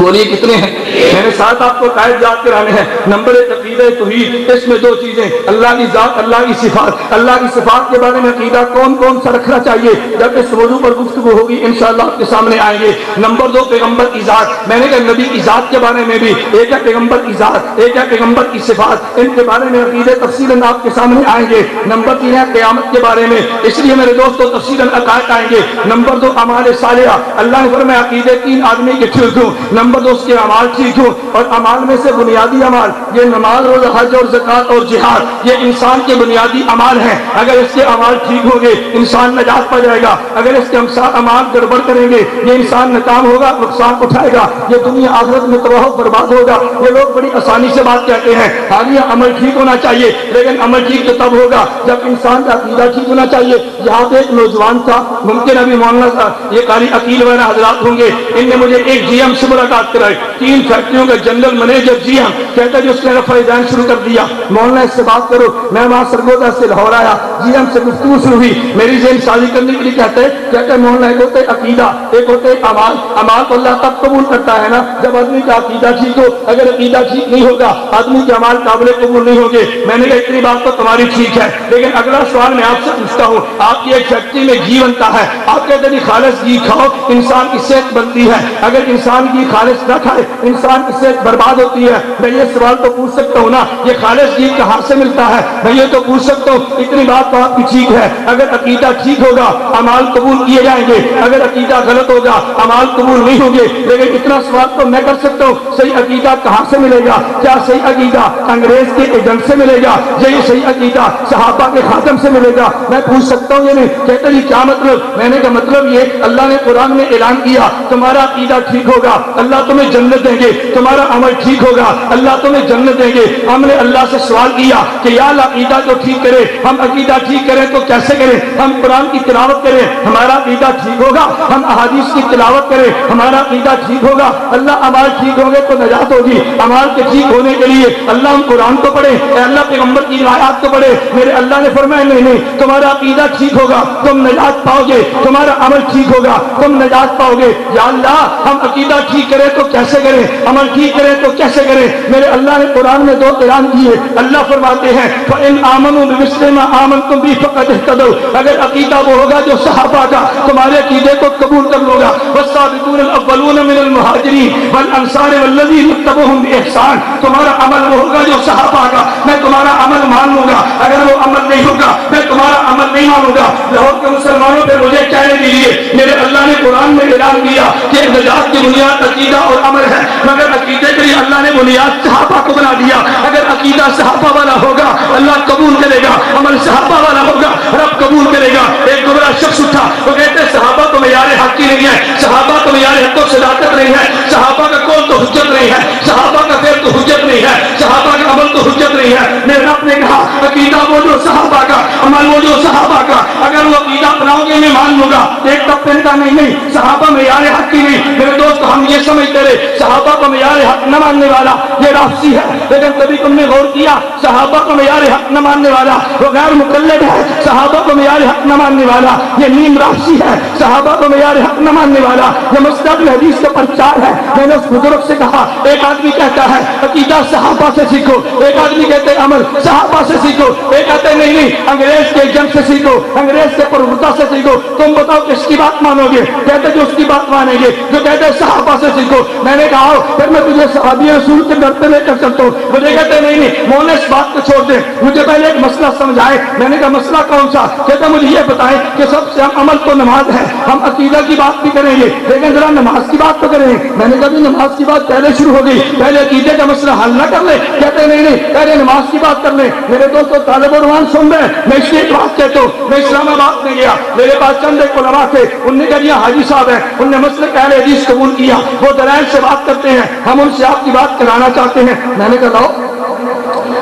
S2: بولیے کتنے ہیں؟ میرے ساتھ آپ کو قائد یاد کرانے ہیں۔ نمبر ایک عقیدہ توحید، اس میں دو چیزیں۔ اللہ کی ذات، اللہ کی صفات۔ اللہ کی صفات کے بارے میں عقیدہ کون کون سا رکھنا چاہیے؟ جب اس موضوع پر گفتگو ہوگی، انشاءاللہ آپ کے سامنے آئیں گے۔ نمبر دو، پیغمبر کی ذات۔ میں نے کہا نبی کی ذات کے بارے میں بھی۔ ایک ہے پیغمبر کی ذات، ایک ہے پیغمبر کی صفات۔ ان کے بارے میں عقیدے تفصیل آپ کے سامنے آئیں گے۔ نمبر تین ہے قیامت کے بارے میں۔ اس لیے میرے دوستوں تفصیل عقائد آئیں گے۔ نمبر دو امال صالحہ۔ اللہ نے فرمایا، عقیدے تین آدمی کے ٹھیک ہوں نمبر دو، اس کے امال ٹھیک ہوں۔ اور امال میں سے بنیادی امال یہ نماز روز حج اور زکات اور جہاد، یہ انسان کے بنیادی امال ہیں۔ اگر اس کے امال ٹھیک ہوں گے، انسان نجات پا جائے گا۔ اگر اس کے امال گڑبڑ کریں گے، یہ انسان ناکام ہوگا، نقصان اٹھائے گا۔ یہ دنیا آخرت میں تباہ برباد ہوگا۔ یہ لوگ بڑی آسانی سے بات کہتے ہیں، حالیہ عمل ٹھیک ہونا چاہیے، لیکن عمل ٹھیک تو تب ہوگا جب انسان کا عقیدہ ٹھیک ہونا چاہیے۔ یہاں پہ ایک نوجوان تھا، ممکن ابھی مولانا تھا، یہ کاری عقیل والا حضرات ہوں گے۔ ان نے مجھے ایک جی ایم سے ملاقات کرائی، تین فیکٹری فیکٹریوں کا جنرل مینیجر جی ہم کہتا ہے جو اس نے رفع دین شروع کر دیا، مولانا اس سے بات کرو، میں وہاں سرگودا سے لاہور آیا جی ہم سے گفتگو شروع ہوئی، میری ذہن سازی کرنے کے لیے کہتے ہیں کہتے ہیں مولانا ایک ہوتے عقیدہ، ایک ہوتے امال امال تو اللہ تب قبول کرتا ہے نا، جب آدمی کا عقیدہ ٹھیک ہو، اگر عقیدہ ٹھیک نہیں ہوگا، آدمی کے امال قابل قبول نہیں ہوگے۔ میں نے کہا، اتنی بات تو تمہاری ٹھیک ہے، لیکن اگلا سوال میں آپ سے پوچھتا ہوں، آپ کی ایک فیکٹری میں گھی بنتا ہے، آپ کہتے ہیں جی خالص گھی کھاؤ، انسان کی صحت بنتی ہے۔ اگر انسان کی خالص نہ کھائے، انسان کی صحت برباد ہوتی ہے۔ میں یہ سوال تو پوچھ سکتا ہوں نا، یہ خالص گھی کہاں سے ملتا ہے؟ میں یہ تو پوچھ سکتا ہوں، اتنی بات تو آپ کی ٹھیک ہے۔ اگر عقیدہ ٹھیک ہوگا امال قبول کیے جائیں گے۔ اگر عقیدہ غلط ہوگا امال قبول نہیں ہوں گے۔ لیکن اتنا سوال تو میں کر سکتا ہوں، صحیح عقیدہ کہاں سے ملے گا؟ کیا صحیح عقیدہ انگریز کے ایجنٹ سے ملے گا؟ یا یہ صحیح عقیدہ صحابہ کے خاتم سے ملے گا؟ میں پوچھ سکتا ہوں یہ نہیں۔ کہتے جی کیا مطلب؟ میں نے کہا مطلب یہ، اللہ نے قرآن میں اعلان کیا، تمہارا عقیدہ ٹھیک ہوگا، اللہ تمہیں جنت دیں گے۔ تمہارا عمل ٹھیک ہوگا، اللہ تمہیں جنت دیں گے۔ ہم نے اللہ سے سوال کیا کہ یا اللہ عقیدہ تو ٹھیک کرے، ہم عقیدہ ٹھیک کریں تو کیسے کریں؟ ہم قرآن کی تلاوت کریں، ہمارا عقیدہ ٹھیک ہوگا۔ ہم احادیث کی تلاوت کریں، ہمارا عقیدہ ٹھیک ہوگا۔ اللہ امال ٹھیک ہوں گے تو نجات ہوگی۔ امال کے ٹھیک ہونے کے لیے اللہ ہم قرآن کو پڑھیں۔ اے اللہ، پیغمبر کی روایات کو پڑھے میرے اللہ نے فرمایا، نہیں نہیں، تمہارا عقیدہ ٹھیک ہوگا، تم نجات پاؤ گے۔ تمہارا عمل ٹھیک ہوگا، تم نجات پاؤ گے۔ یا اللہ، ہم عقیدہ ٹھیک کریں تو کیسے کریں؟ عمل ٹھیک کریں تو کیسے کریں؟ میرے اللہ نے قرآن میں دو اعلان کیے، اللہ فرماتے ہیں، فَإِنْ آمَنُوا بِمِثْلِ مَا آمَنْتُمْ بِهِ فَقَدْ اهْتَدَوْا۔ اگر عقیدہ وہ ہوگا جو صحابہ کا، تمہارے عقیدے کو قبول کر لوگا۔ والسابقون الاولون من المہاجرین والانصار والذین اتبعوهم بإحسان۔ تمہارا عمل وہ ہوگا جو صحابہ کا، میں تمہارا عمل مان لوں گا۔ اگر وہ عمل نہیں ہوگا، میں تمہارا عمل نہیں مانوں گا۔ لاہور کے مسلمانوں پہ مجھے کہنے دیجیے میرے اللہ نے قرآن میں اعلان کیا کہ نجات کی بنیاد عقیدہ اور عمل ہے۔ مگر عقیدے کے لیے اللہ نے بنیاد صحابہ کو بنا دیا۔ اگر عقیدہ صحابہ والا ہوگا، اللہ قبول کرے گا، عمل صحابہ والا ہوگا، رب قبول کرے گا۔ ایک گمراہ شخص اٹھا، وہ کہتے صحابہ تو معیار حق کی نہیں ہے، صحابہ تو معیار حق و صداقت نہیں ہے، صحابہ کا کون تو حجت نہیں ہے، صحابہ کا فعل تو حجت نہیں ہے، صحابہ کا عمل تو حجت نہیں ہے۔ میرے رب نے کہا، عقیدہ وہ جو صحابہ کا، عمل وہ جو صحابہ کا، اگر وہ عقیدہ اپناؤ گے، میں مان لوں گا۔ ایک طبقے کا نہیں نہیں، صحابہ میں یار حق کی نہیں۔ میرے دوست، ہم یہ سمجھتے رہے، صحابہ کو معیار حق نہ ماننے والا، یہ رافسی ہے۔ لیکن کبھی تم نے غور کیا، صحابہ کو معیار حق نہ ماننے والا، وہ غیر مقلد ہے، صحابہ کو معیار حق نہ ماننے والا، یہ نیم رافسی ہے۔ صحابہ کو معیار حق نہ ماننے والا، یہ مستقل حدیث کا پرچار ہے۔ میں نے اس بزرگ سے کہا، ایک آدمی کہتا ہے، عقیدہ صحابہ سے سیکھو ایک آدمی کہتے عمل صحابہ سے سیکھو۔ ایک کہتے نہیں نہیں، انگریز کے جنگ سے سیکھو، انگریز کے پرتا سے سیکھو۔ تم بتاؤ کس کی بات مانو گے؟ کہتے جو اس کی بات مانیں گے۔ جو کہتے صحابہ سے سیکھو میں نے کہا پھر میں تجھے صحابی رسول کے ڈرتے لے کر چلتا ہوں مجھے کہتے، نہیں نہیں مونے اس بات کو چھوڑ دیں۔ مجھے پہلے ایک مسئلہ سمجھائے۔ میں نے کہا، مسئلہ کون سا؟ کہتے مجھے یہ بتائیں کہ سب سے عمل تو نماز ہے۔ ہم عقیدہ کی بات بھی کریں گے، لیکن ذرا نماز کی بات تو کریں۔ گے میں نے کہا جی، نماز کی بات پہلے شروع ہو گئی۔ پہلے عقیدے کا مسئلہ حل نہ کر لے کہتے نہیں نہیں پہلے نماز کی بات کر لیں۔ میرے دوستوں طالب روان سن رہے ہیں۔ میں اس لیے بات کہتا ہوں۔ میں اسلام آباد میں گیا۔ میرے پاس چند ایک علماء تھے۔ ان نے کہا یہ حاجی صاحب ہیں۔ ان نے مسئلہ اہل حدیث قبول کیا۔ وہ دلائل سے بات کرتے ہیں۔ ہم ان سے آپ کی بات کرانا چاہتے ہیں۔ میں نے کہا، لاؤ۔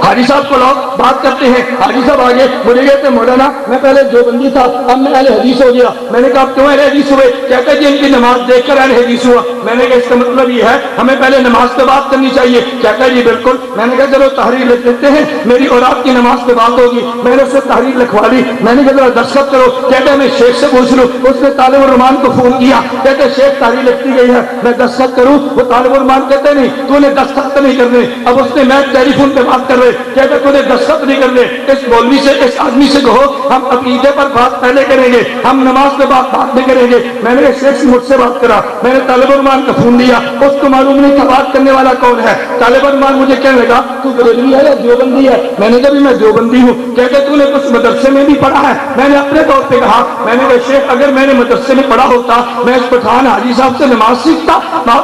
S2: حاجی صاحب کو لاؤ، بات کرتے ہیں۔ حاجی صاحب آگے، مجھے کہتے مولانا، میں پہلے جو بندی تھا اب میں اہل حدیث ہو گیا۔ میں نے کہا کیوں اہل حدیث ہوئے؟ کہتے جی ان کی نماز دیکھ کر اہل حدیث ہوا۔ میں نے کہا، اس کا مطلب یہ ہے، ہمیں پہلے نماز پہ بات کرنی چاہیے۔ کہتا جی بالکل۔ میں نے کہا، چلو تحریر لکھ دیتے ہیں۔ میری اور آپ کی نماز پہ بات ہوگی۔ میں نے اس سے تحریر لکھوا لی۔ میں نے کہا، ذرا دستخط کرو۔ کہتے میں شیخ سے پوچھ لوں۔ اس نے طالب الرحمان کو فون کیا۔ کہتے شیخ، تحریر لکھتی گئی ہے۔ میں دستخط کروں۔ وہ طالب الرحمان کہتے نہیں، تو نے دستخط نہیں کرنے۔ اب اس نے میں ٹیلی فون پہ بات کر رہے۔ کہتے تو نے دستخط نہیں کرنے، اس مولوی سے، اس آدمی سے کہو، ہم عقیدے پر بات پہلے کریں گے، ہم نماز پہ بات بات نہیں کریں گے۔ میں نے شیخ سے مجھ سے بات کرا، میں نے طالب الرحمان کا فون دیا اس کو معلوم نہیں تھا بات کرنے والا کون ہے۔ طالب الرحمان مجھے کہنے لگا، تو بریلوی ہے یا دیوبندی ہے؟ میں نے کہا بھی میں دیوبندی ہوں۔ کہتے تو نے کچھ مدرسے میں بھی پڑھا ہے۔ میں نے اپنے طور پہ کہا، میں نے کہا، شیخ، اگر میں نے مدرسے میں پڑھا ہوتا، میں اس پٹھان حاجی صاحب سے نماز سیکھتا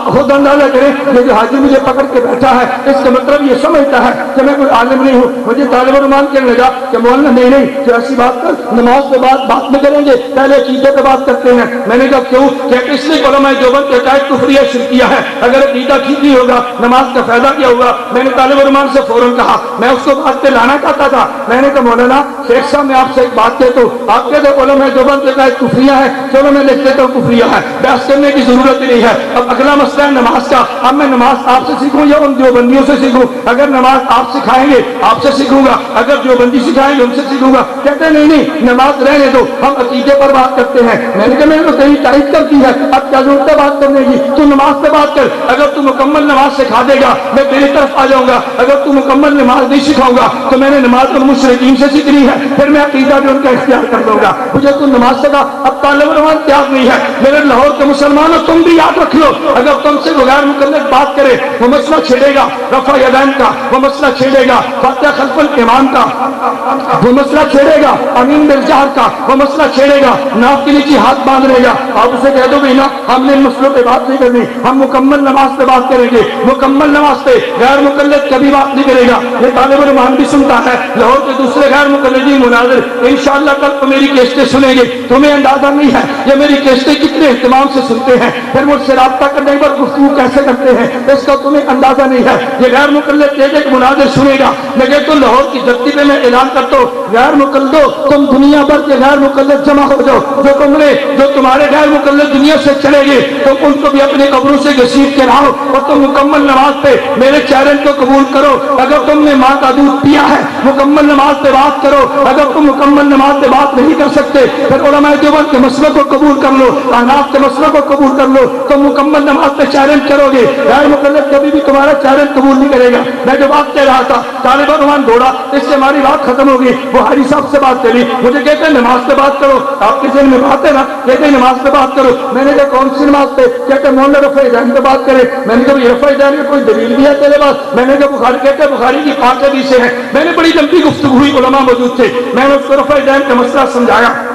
S2: خود اندازہ کرے لیکن حاجی مجھے پکڑ کے بیٹھا ہے۔ اس کا مطلب یہ سمجھتا ہے کہ میں کوئی عالم نہیں ہوں۔ مجھے طالب الرحمان کہنے لگا کہ مولانا، نہیں نہیں تو ایسی بات کر، نماز پہ بات بات میں کریں گے، پہلے عقیدے پہ بات کرتے ہیں۔ میں نے کہا، کیوں؟ کہ اس لیے علماء دیوبند کے عقائد کفریہ شرکیہ ہے۔ اگر عقیدہ ٹھیک نہیں ہوگا، نماز کا فائدہ کیا ہوگا؟ میں نے طالب الرحمان سے فوراً کہا۔ میں اس کو بات پہ لانا چاہتا تھا۔ میں نے کہا، مولانا، شیخ صاحب، میں آپ سے ایک بات کہتا ہوں۔ آپ کہتے ہیں علماء دیوبند کے عقائد کفریہ ہے چلو میں لکھ دیتا ہوں، کفریہ ہے۔ بحث کرنے کی ضرورت ہی نہیں ہے۔ اب اگلا مسئلہ ہے نماز کا۔ اب میں نماز آپ سے سیکھوں یا ان دیوبندیوں سے سیکھوں؟ اگر نماز آپ سکھائیں گے آپ سے سیکھوں گا۔ اگر دیوبندی سکھائیں گے ان سے سیکھوں گا۔ کہتے ہیں، نہیں نہیں، نماز رہنے دو۔ ہم عقیدے پر بات کرتے ہیں۔ میں نے کہا، میں نے تو کہیں تائید کر دی ہے۔ اب کیا ضرورت ہے بات کرنے کی؟ تو نماز پہ بات کر۔ اگر تو مکمل نماز سکھا دے گا، میں تیری طرف آ جاؤں گا۔ اگر تو مکمل نماز نہیں سکھاؤں گا، تو میں نے نماز اور مشرقین سے سیکھنی ہے۔ پھر میں عقیدہ بھی ان کا اختیار کر دوں گا۔ مجھے تو نماز سکھا اب طالب رحمان تیار نہیں ہے۔ میرے لاہور کے مسلمانوں، تم بھی یاد رکھ لو۔ اگر تم سے بغیر مکمل بات کرے، وہ مسئلہ چھیڑے گا۔ رفع یدین کا وہ مسئلہ چھیڑے گا۔ فاتح خلف الامام کا، وہ مسئلہ چھیڑے گا، امین برجار کا، وہ مسئلہ چھیڑے گا، ناف کے نیچے ہاتھ باندھ رہے گا۔ آپ اسے کہہ دو بھی نا، ہم نے ان مسئلوں پہ بات نہیں کرنی، ہم مکمل نماز پہ بات کریں گے۔ مکمل نماز پہ غیر مقلد کبھی بات نہیں کرے گا۔ یہ طالب الرحمان بھی سنتا ہے، لاہور کے دوسرے غیر مقلدین مناظر انشاءاللہ کل تو میری کیسٹیں سنیں گے۔ تمہیں اندازہ نہیں ہے یہ میری کیسٹیں کتنے اہتمام سے سنتے ہیں، پھر مجھ سے رابطہ کرنے پر گفتگو کیسے کرتے ہیں، اس کا تمہیں اندازہ نہیں ہے۔ یہ غیر مقلد ایک ایک مناظر سنے گا۔ میں کہتا لاہور کی دھرتی پہ میں اعلان کرتا ہوں، غیر مقلدو تم دنیا بھر کے غیر مقلد جمع ہو جاؤ، جو کمرے جو تمہارے غیر مقلد دنیا سے چلے گئے، تم ان کو بھی اپنے قبروں سے گسیٹ کے لاؤ اور تم مکمل نماز پہ میرے چیلنج کو قبول کرو۔ اگر تم نے ماں کا دودھ پیا ہے، مکمل نماز پہ بات کرو۔ اگر تم مکمل نماز پہ بات نہیں کر سکتے، پھر علماء دیوبند کے مسئلے کو قبول کر لو، احناف کے مسئلے کو قبول کر لو۔ تم مکمل نماز پہ چیلنج کرو گے۔ غیر مقلد کبھی بھی تمہارا چیلنج قبول نہیں کرے گا۔ میں جو بات کہہ رہا تھا طالبان الرحمان دوڑا، اس سے ہماری بات ختم ہوگی۔ گئی حری صاحب سے بات کری مجھے کہتے ہیں نماز پہ بات کرو۔ آپ کے ذہن میں بات ہے نا کہتے ہیں نماز پہ بات کرو۔ میں نے کہا کون سی نماز پہ کہتے ہیں مولانا رفع جان پہ بات کرے میں نے کہا رفع جان میں کوئی دلیل بھی ہے تیرے پاس؟ میں نے کہا بخاری کہتے ہیں بخاری کی پانچ حدیثیں ہیں۔ میں نے بڑی لمبی گفتگو ہوئی، علماء موجود تھے۔ میں نے اس کو رفع جان کا مسئلہ سمجھایا۔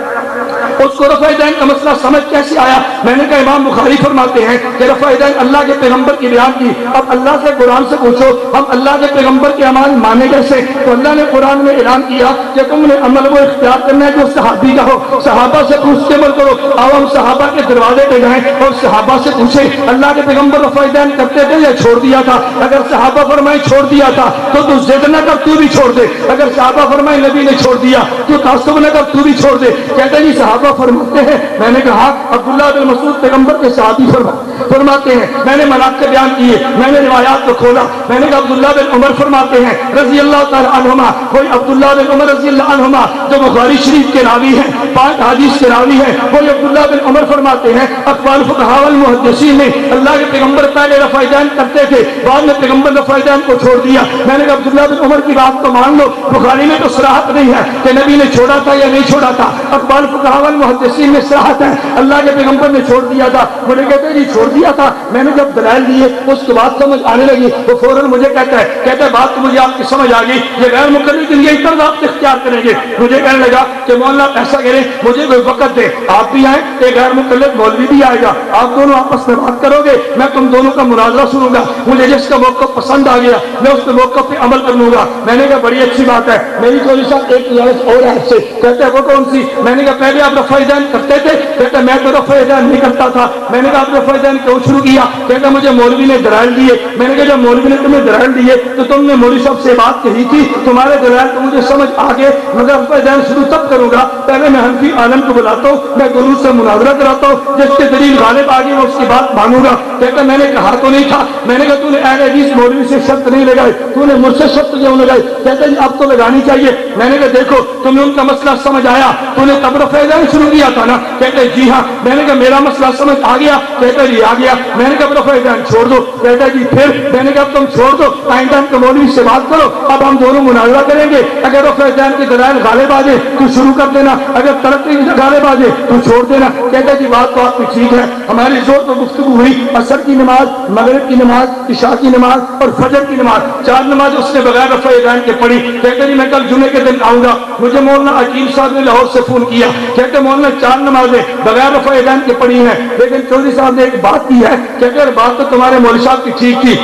S2: اس کو رفع دین کا مسئلہ سمجھ کیسے آیا؟ میں نے کہا امام بخاری فرماتے ہیں کہ رفع دین اللہ کے پیغمبر کی بیان کی۔ اب اللہ سے قرآن سے پوچھو ہم اللہ کے پیغمبر کے امان مانے کیسے؟ تو اللہ نے قرآن میں اعلان کیا کہ تم نے عمل وہ اختیار کرنا ہے جو صحابی کا ہو۔ صحابہ سے پوچھ کے عمل کرو۔ آؤ ہم صحابہ کے دروازے پہ جائیں اور صحابہ سے پوچھیں، اللہ کے پیغمبر رفع دین کرتے تھے یا چھوڑ دیا تھا؟ اگر صحابہ فرمائے چھوڑ دیا تھا، تو تو زد نہ کر تو بھی چھوڑ دے۔ اگر صحابہ فرمائے نبی نے چھوڑ دیا، تو تعصب نہ کر تو بھی چھوڑ دے۔ کہتے ہیں جی صحابہ فرماتے ہیں۔ میں نے کہا، عبداللہ بن مسعود پیغمبر کے صحابی فرما فرماتے ہیں، میں نے مناقب بیان کیے، میں نے روایات کو کھولا۔ میں نے کہا، عبداللہ بن عمر فرماتے ہیں، رضی اللہ تعالیٰ عنہما، کوئی عبداللہ بن عمر رضی اللہ عنہما جو بخاری شریف کے راوی ہیں پانچ حدیث کے راوی ہیں، کوئی عبداللہ بن عمر فرماتے ہیں اقبال فقہا والمحدثین نے اللہ کے پیغمبر پہلے رفع دین کرتے تھے، بعد میں پیغمبر رفع دین کو چھوڑ دیا۔ میں نے کہا، عبداللہ بن عمر کی بات تو مان لو، بخاری میں تو صراحت نہیں ہے کہ نبی نے چھوڑا تھا یا نہیں چھوڑا تھا۔ اقبال فقہا والمحدثین میں صراحت ہے، اللہ کے پیغمبر نے چھوڑ دیا تھا، مجھے کہتے ہیں جی چھوڑ دیا تھا۔ میں نے جب دلائل دیے، اس کے بعد سمجھ آنے لگی۔ وہ فوراً مجھے کہتا ہے کہتا ہے، بات تو مجھے آپ کی سمجھ آ گئی۔ یہ غیر مقرر کے لیے طرز آپ اختیار کریں گے۔ مجھے کہنے لگا کہ مولانا ایسا کریں، مجھے کوئی وقت دے آپ بھی آئیں، ایک غیر مقرر مولوی بھی آئے گا۔ آپ دونوں آپس میں بات کرو گے۔ میں تم دونوں کا مناظرہ سنوں گا۔ مجھے جس کا موقع پسند آ گیا، میں اس کے موقع پہ عمل کر لوں گا۔ میں نے کہا، بڑی اچھی بات ہے۔ میری کوئی صاحب ایک اور ہے سے۔ کہتے ہیں، وہ کون سی؟ میں نے کہا، پہلے آپ رفع دین کرتے تھے۔ کہتے میں تو رفع دین نہیں کرتا تھا۔ میں نے کہا، آپ رفع دین کیوں شروع کیا؟ کہتے مجھے مولوی نے درائل دیے۔ میں نے کہا، جب مولوی نے تمہیں درائل دیے، تو تم نے مولوی صاحب سے بات کہی تھی۔ تمہارے درائل تو مجھے سمجھ آ گئے، مگر رفع دین شروع تب کروں گا۔ پہلے میں حنفی عالم کو بلاتا ہوں، میں گرو سے مناظرہ کراتا ہوں۔ جس کے دلیل غالب آ گئی، میں اس کی بات مانوں گا۔ کہتا میں نے کہا تو نہیں تھا۔ میں نے کہا، تو نے اہل حدیث مولوی سے شرط نہیں لگائی تو نے مجھ سے شرط کیوں لگائی کہتا جی اب تو لگانی چاہیے۔ میں نے کہا، دیکھو، تمہیں ان کا مسئلہ سمجھ آیا۔ تو نے تب رفع دین شروع سمجھ کیا تھا نا؟ کہتے جی ہاں. میں نے کہا، میرا مسئلہ سمجھ آ گیا. کہتے جی آ گیا. میں نے کہا رفع دین چھوڑ دو. کہتا جی پھر. میں نے کہا تم چھوڑ دو. آئندہ کے مولوی سے بات کرو۔ اب ہم دونوں مناظرہ کریں گے۔ اگر رفع دین کے دلائل غالب آ جائے تو شروع کر دینا۔ اگر ترقی غالب آ جائے تو چھوڑ دینا۔ کہتے جی بات تو آپ کی ٹھیک ہے۔ ہماری زور تو گفتگو ہوئی۔ اثر کی نماز، مغرب کی نماز، عشاء کی نماز اور فجر کی نماز۔ چار نماز اس نے بغیر رفع دین کے پڑھی۔ کہتے جی میں کل جمعے کے دن آؤں گا۔ مجھے مولانا عقیل صاحب نے لاہور سے فون کیا۔ کہتے مولانا چار نمازیں بغیر رفع دین کے پڑھی ہیں۔ لیکن چودھری صاحب نے ایک بات کی ہے کہتے ہیں بات تو تمہارے مولوی صاحب کی ٹھیک تھی،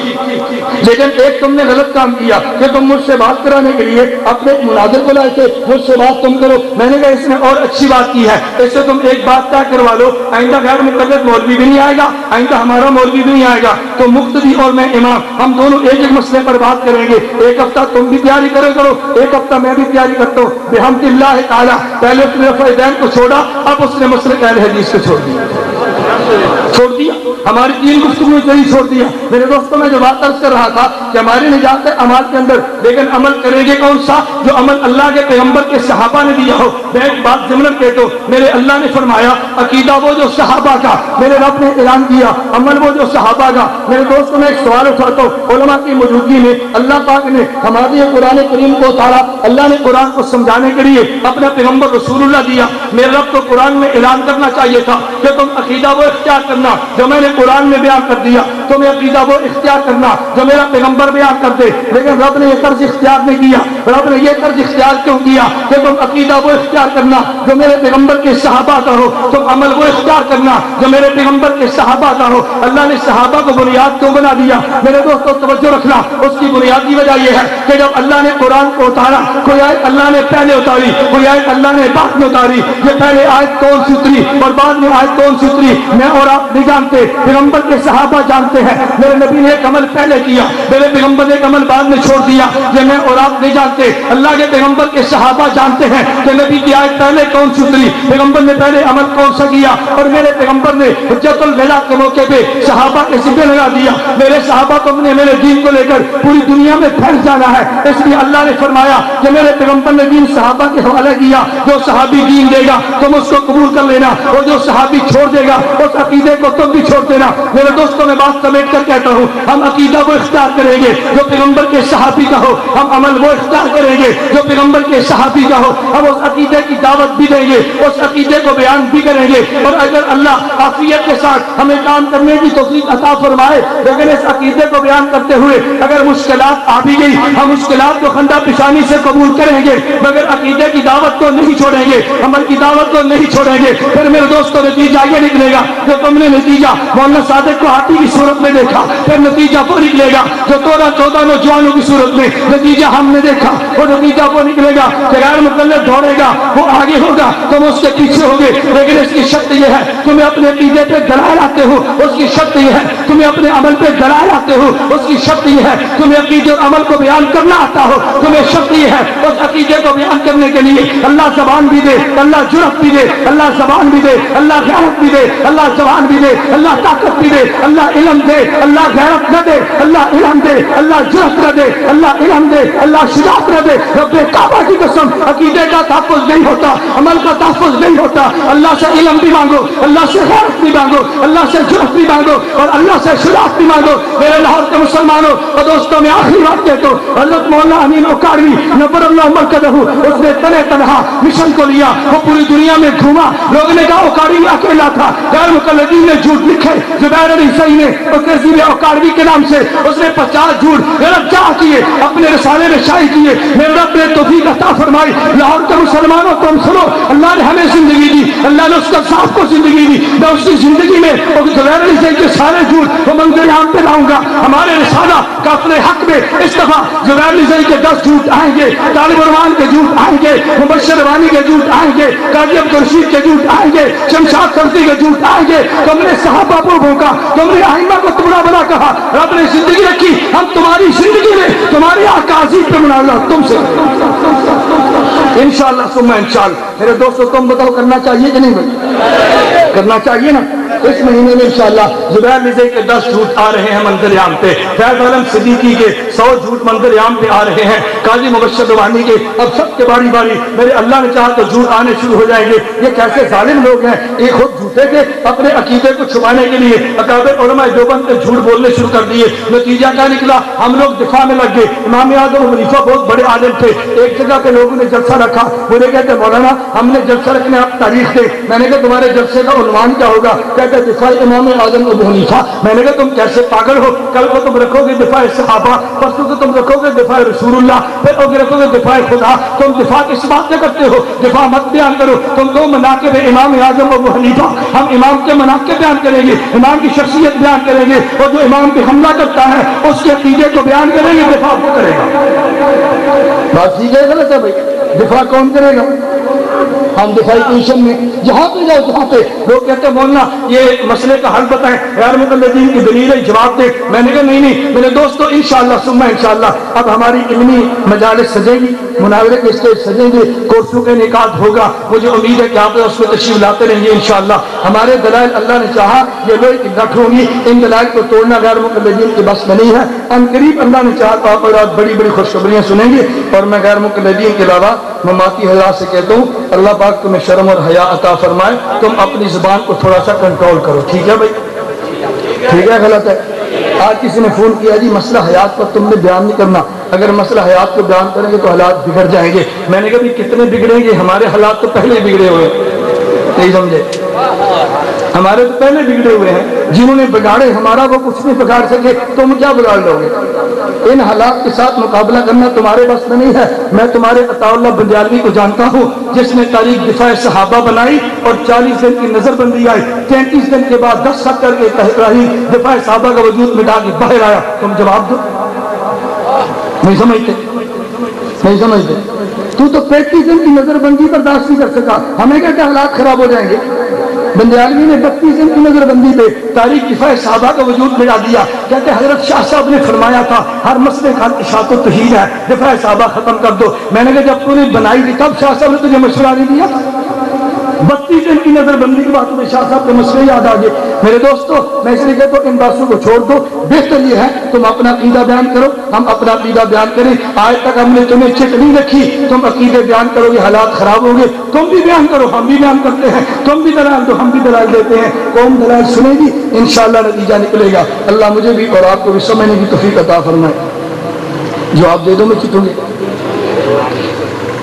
S2: لیکن ایک تم نے غلط کام کیا کہ تم مجھ سے بات کرانے کے لیے اپنے ایک مناظر کو لائے تھے، مجھ سے بات تم کرو۔ میں نے کہا اس نے اور اچھی بات کی ہے، اس سے تم ایک بات طے کروا لو، آئندہ غیر مقدس مولوی بھی نہیں آئے گا، آئندہ ہمارا مولوی بھی نہیں آئے گا۔ تو مقتدی اور میں امام، ہم دونوں ایک ایک مسئلے پر بات کریں گے۔ ایک ہفتہ تم بھی تیاری کرے کرو، ایک ہفتہ میں بھی تیاری کرتا ہوں۔ بحمد اللہ تعالیٰ، پہلے اس رفع دین کو چھوڑا اب اس نے مسئلہ اہل حدیث کو چھوڑ دیا۔ چھوڑ دیا۔ ہماری تین گفتگو سے ہی چھوڑ دیا۔ میرے دوستوں، میں جو بات عرض کر رہا تھا کہ ہماری نجات ہے عمل کے اندر، لیکن عمل کریں گے کون سا؟ جو عمل اللہ کے پیغمبر کے صحابہ نے دیا ہو۔ میں ایک بات ضمن کہتا میرے اللہ نے فرمایا، عقیدہ وہ جو صحابہ کا، میرے رب نے اعلان کیا، عمل وہ جو صحابہ کا۔ میرے دوستوں، میں ایک سوال اٹھاتا ہوں۔ علماء کی موجودگی میں اللہ پاک نے ہمارے قرآن کریم کو اتارا۔ اللہ نے قرآن کو سمجھانے کے لیے اپنا پیغمبر رسول اللہ دیا۔ میرے رب کو قرآن میں اعلان کرنا چاہیے تھا کہ تم عقیدہ وہ اختیار کرنا جو میں نے قرآن میں بیان کر دیا تمہیں عقیدہ وہ اختیار کرنا، جو میرا پیغمبر بیان کر دے۔ لیکن رب نے یہ طرز اختیار نہیں کیا۔ رب نے یہ طرز اختیار کیوں کیا؟ کہ تم عقیدہ وہ اختیار کرنا، جو میرے پیغمبر کے صحابہ کا ہو۔ تم عمل وہ اختیار کرنا، جو میرے پیغمبر کے صحابہ کا ہو۔ اللہ نے صحابہ کو بنیاد کیوں بنا دیا؟ میرے دوستوں، توجہ رکھنا۔ اس کی بنیادی وجہ یہ ہے کہ جب اللہ نے قرآن کو اتارا، کوئی آیت اللہ نے پہلے اتاری، کوئی آیت اللہ نے بعد میں اتاری، یہ پہلے آیت کون سی اتری اور بعد میں آیت کون سی اتری؟ میں اور آپ نہیں جانتے، پیغمبر کے صحابہ جانتے ہیں۔ میرے نبی نے ایک عمل پہلے کیا، میرے پیغمبر نے ایک عمل بعد میں چھوڑ دیا یہ میں اور آپ نہیں جانتے۔ اللہ کے پیغمبر کے صحابہ جانتے ہیں کہ نبی کی آیت پہلے کون سی اتری، پیغمبر نے پہلے عمل کون سا کیا؟ اور میرے پیغمبر نے حجت الولا کے موقع پہ صحابہ کے ذمہ لگا دیا۔ میرے صحابہ کو نے میرے دین کو لے کر پوری دنیا میں پھیل جانا ہے۔ اس لیے اللہ نے فرمایا کہ میرے پیغمبر نے دین صحابہ کے حوالے کیا، جو صحابی دین دے گا، تم اس کو قبول کر لینا اور جو صحابی چھوڑ دے گا، اس عقیدے کو تم بھی چھوڑ دینا۔ میرے دوستوں، میں بات سمیٹ کر کہتا ہوں، ہم عقیدہ وہ اختیار کریں گے جو پیغمبر کے صحابی کا ہو، ہم عمل وہ اختیار کریں گے جو پیغمبر کے صحابی کا ہو۔ ہم اس عقیدے کی دعوت بھی دیں گے، اس عقیدے کو بیان بھی کریں گے۔ اور اگر اللہ عافیت کے ساتھ ہمیں کام کرنے کی توفیق عطا فرمائے، لیکن اس عقیدے کو بیان کرتے ہوئے اگر مشکلات آ بھی گئی، ہم مشکلات کو خندہ پشانی سے قبول کریں گے، مگر عقیدے کی دعوت کو نہیں چھوڑیں گے، عمل کی دعوت کو نہیں چھوڑیں گے۔ پھر میرے دوستوں نتیجہ یہ نکلے گا جو تم نے نتیجہ مولانا صادق کو ہاتھی کی صورت میں دیکھا، پھر نتیجہ وہ نکلے گا۔ جو تورہ چودہ نوجوانوں کی صورت میں نتیجہ ہم نے دیکھا، وہ نتیجہ وہ نکلے گا۔ کہ غیر مقلد دوڑے گا، وہ آگے ہوگا، تم اس کے پیچھے ہوگے۔ لیکن اس کی شرط یہ ہے، تمہیں اپنے عقیدے پہ دلائل آتے ہو، اس کی شرط یہ ہے تمہیں اپنے عمل پہ دلائل آتے ہو اس کی شرط یہ ہے تمہیں عقیدے اور عمل کو بیان کرنا آتا ہو تمہیں شرط یہ ہے اس عقیدے کو بیان کرنے کے لیے اللہ زبان بھی دے اللہ جرت بھی دے اللہ زبان بھی دے اللہ غیرت بھی دے اللہ زبان بھی دے اللہ طاقت بھی دے اللہ علم دے اللہ غیرت نہ دے اللہ علم دے اللہ جرت نہ دے اللہ علم دے اللہ شجاعت نہ دے رب کعبہ کی قسم عقیدے کا تحفظ نہیں ہوتا عمل کا تحفظ نہیں ہوتا اللہ سے علم بھی مانگو اللہ سے غیرت بھی مانگو اللہ سے جرت بھی مانگو اور اللہ سے شجاعت بھی مانگو، میرے لاہور کے مسلمانوں، اور دوستوں میں آخری بات کہتا ہوں حضرت مولانا امین اوکاروی نبر اللہ عمر اس نے تنہ تنہا مشن کو لیا، وہ پوری دنیا میں گھوما، لوگ نے کہا اوکاروی اکیلا تھا، غیر مقلدین نے جھوٹ لکھے، زبیر علی صحیح نے اور تہذیب اوکاروی کے نام سے اس نے پچاس جھوٹ غلط جا کیے، اپنے رسالے میں شائع کیے، میرے رب نے توفیق عطا فرمائی، لاہور کے مسلمانوں تم سنو، اللہ نے ہمیں زندگی دی، اللہ نے اس کا صاحب کو زندگی دی، میں اس کی زندگی میں اور زبیر علی صحیح کے سارے جھوٹ وہ منظر عام پہ لاؤں گا۔ ہمارے رسالہ کا اپنے حق میں اس دفعہ زبیر علی کے دس جھوٹ آئیں گے، طالب الرحمان کے جھوٹ آئیں گے، مبشر وانی کے جھوٹ آئیں گے، قاضی عبد الرشید کے جھوٹ آئیں گے، شمشاد سرسی کے جھوٹ آئیں گے۔ تم نے صحابہ کو بھوکا، تم نے آئمہ کو تمنا بنا کہا، رب نے زندگی رکھی، ہم تمہاری زندگی میں تمہاری آکازی پہ مناظر تم سے۔ انشاءاللہ سمہ انشاءاللہ۔ میرے دوستو، تم بتاؤ، کرنا چاہیے کہ نہیں کرنا چاہیے نا؟ اس مہینے میں انشاءاللہ زبیر نزے کے دس جھوٹ آ رہے ہیں منظر عام پہ۔ فیض عالم صدیقی کے سو جھوٹ منظر عام پہ آ رہے ہیں۔ قاضی مبشر روانی کے اب سب کے باری باری میرے اللہ نے چاہا تو جھوٹ آنے شروع ہو جائیں گے۔ یہ کیسے ظالم لوگ ہیں؟ یہ خود جھوٹے کے اپنے عقیدے کو چھپانے کے لیے اکابر علماء دیوبند کے جھوٹ بولنے شروع کر دیے۔ نتیجہ کیا نکلا؟ ہم لوگ دفاع میں لگ گئے۔ امام اعظم خلیفہ بہت بڑے عالم تھے۔ ایک جگہ کے لوگوں نے جلسہ رکھا۔ مجھے کہتے مولانا، ہم نے جلسہ رکھنے آپ تاریخ دے میں نے کہا تمہارے جلسے کا عنوان کیا ہوگا؟ کہتے دفاع امام اعظم ابو حنیفہ۔ میں نے کہا تم کیسے پاگل ہو؟ کل کو تم رکھو گے دفاع صحابہ، پرسوں کو تم رکھو گے دفاع رسول اللہ، پھر اگے رکھو گے دفاع خدا۔ تم دفاع کس بات سے کرتے ہو، دفاع مت بیان کرو۔ تم دو مناقب امام اعظم ابو حنیفہ۔ ہم امام کے مناقب بیان کریں گے، امام کی شخصیت بیان کریں گے۔ اور جو امام پہ حملہ کرتا ہے، اس کے عقیدے کو بیان کریں گے، دفاع وہ کرے گا؟ بات ٹھیک ہے، غلط ہے بھائی۔ دفاع کون کرے گا؟ ہم دفاعی پوزیشن میں جہاں پہ جاؤ، جہاں پہ لوگ کہتے ہیں، مولانا، یہ مسئلے کا حل بتائیں۔ غیر مقلدین کی دلیل ہے، جواب دے۔ میں نے کہا، نہیں نہیں، میرے دوستو، انشاءاللہ سمہ انشاءاللہ، اب ہماری علمی مجالس سجیں گی، مناظرے کے اسٹیج سجیں گے، کورسوں کا انعقاد ہوگا۔ مجھے امید ہے کہ آپ اس میں تشریف لاتے رہیں گے، انشاءاللہ۔ ہمارے دلائل اللہ نے چاہا، یہ لوگ کی گٹھ ہوں گی۔ ان دلائل کو توڑنا غیر مقلدین کی بس میں نہیں ہے۔ ان قریب اللہ نے چاہا تو آپ اور بڑی بڑی خوشخبریاں سنیں گے۔ اور میں غیر مقلدین کے علاوہ مماتی حضرات سے کہتا ہوں، اللہ پاک تمہیں شرم اور حیا عطا فرمائے، تم اپنی زبان کو تھوڑا سا کنٹرول کرو۔ ٹھیک ہے بھائی؟ ٹھیک ہے، غلط ہے۔ آج کسی نے فون کیا جی مسئلہ حیات پر تم نے بیان نہیں کرنا۔ اگر مسئلہ حیات کو بیان کریں گے تو حالات بگڑ جائیں گے۔ میں نے کہا بھی کتنے بگڑیں گے؟ ہمارے حالات تو پہلے ہی بگڑے ہوئے۔ نہیں سمجھے؟ ہمارے تو پہلے بگڑے ہوئے ہیں، جنہوں نے بگاڑے، ہمارا وہ کچھ نہیں بگاڑ سکے تم کیا بگاڑ لو گے ان حالات کے ساتھ مقابلہ کرنا تمہارے بس میں نہیں ہے۔ میں تمہارے عطا اللہ بنجالوی کو جانتا ہوں، جس نے تاریخ دفاع صحابہ بنائی اور چالیس دن کی نظر بندی آئی۔ تینتیس دن کے بعد دس ستر کے تحریر دفاع صحابہ کا وجود مٹا کے باہر آیا۔ تم جواب دو۔ نہیں سمجھتے۔ نہیں سمجھتے۔ تو تو پینتیس دن کی نظر بندی برداشت نہیں کر سکا۔ ہمیں کیا حالات خراب ہو جائیں گے؟ بندیالوی نے بتیس دن کی نظر بندی پہ تاریخ دفاع صحابہ کا وجود ملا دیا۔ کہتے حضرت شاہ صاحب نے فرمایا تھا، ہر مسئلے کا اشاعت و توحید ہے دفاع صحابہ ختم کر دو۔ میں نے کہا، جب تو نے بنائی تھی، تب شاہ صاحب نے تجھے مشورہ نہیں دیا؟ بتیس دن کی نظر بندی کے بعد تمہیں شاہ صاحب کے مسئلے یاد آ گئے میرے دوستو، میں اس لیے کہتا ہوں ان باتوں کو چھوڑ دو۔ بہتر یہ ہے، تم اپنا عقیدہ بیان کرو۔ ہم اپنا عقیدہ بیان کریں۔ آج تک ہم نے تمہیں چٹ نہیں رکھی۔ تم عقیدے بیان کرو گے، حالات خراب ہوں گے۔ تم بھی بیان کرو، ہم بھی بیان کرتے ہیں۔ تم بھی دلال دو، ہم بھی دلال دیتے ہیں۔ قوم دلال سنے گی، انشاءاللہ نتیجہ نکلے گا۔ اللہ مجھے بھی اور آپ کو بھی سمجھنے کی توفیق عطا فرمائے۔ جو آپ دے دو میں چتوں گی۔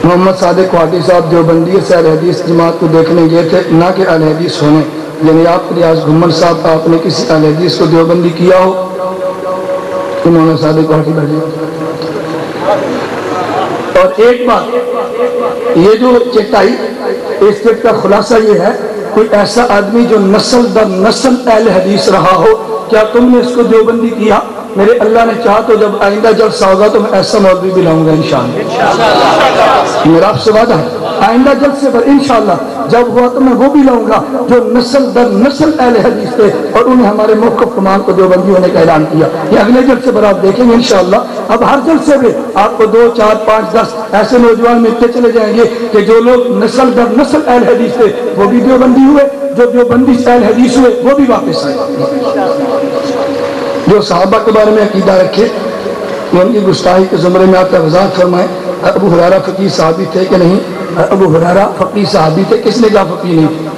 S2: محمد صادق کوہاٹی صاحب جو بندی سے اہل حدیث جماعت کو دیکھنے گئے تھے، نہ کہ اہل حدیث ہونے۔ یعنی آپ ریاض گھمن صاحب، آپ نے کسی اہل حدیث کو دیوبندی کیا ہو؟ تو محمد صادق کوہاٹی بیٹھے اور ایک بات، یہ جو چٹائی، اس چٹ کا خلاصہ یہ ہے، کوئی ایسا آدمی جو نسل در نسل اہل حدیث رہا ہو، کیا تم نے اس کو دیوبندی کیا؟ میرے اللہ نے چاہا تو جب آئندہ جلسہ ہوگا تو میں ایسا مولوی بھی لاؤں گا انشاءاللہ۔ میرا آپ سے وعدہ ہے، آئندہ جلسے پر انشاءاللہ جب ہوا تو میں وہ بھی لاؤں گا جو نسل در نسل اہل حدیث تھے اور انہیں ہمارے موقف کمان کو دیوبندی ہونے کا اعلان کیا۔ یہ اگلے جلسے پر آپ دیکھیں گے انشاءاللہ۔ اب ہر جلسے میں آپ کو دو، چار، پانچ، دس ایسے نوجوان ملتے چلے جائیں گے کہ جو لوگ نسل در نسل اہل حدیث تھے وہ بھی دیوبندی ہوئے، جو دیوبندی سے اہل حدیث ہوئے وہ بھی واپس آئے۔ جو صحابہ کے بارے میں عقیدہ رکھے، وہ ان کی گستاحی کے زمرے میں آپ کا وضاحت فرمائیں ابو حرارہ فقی صحابی تھے کہ نہیں؟ ابو حرارہ فقی صحابی تھے، کس نے کہا فقی نہیں؟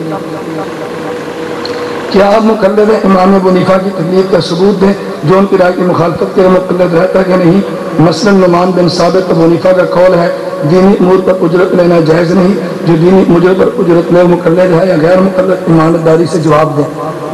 S2: کیا آپ مقلد امام بنیفا کی تکلیف کا ثبوت دیں، جو ان کی رائے کی مخالفت کے مقلد رہتا کہ نہیں؟ مثلا نمان بن ثابت منیفا کا قول ہے دینی امور پر اجرت لینا جائز نہیں، جو دینی امور پر اجرت لے مقلد ہے یا غیر مقلد امانت داری سے جواب دیں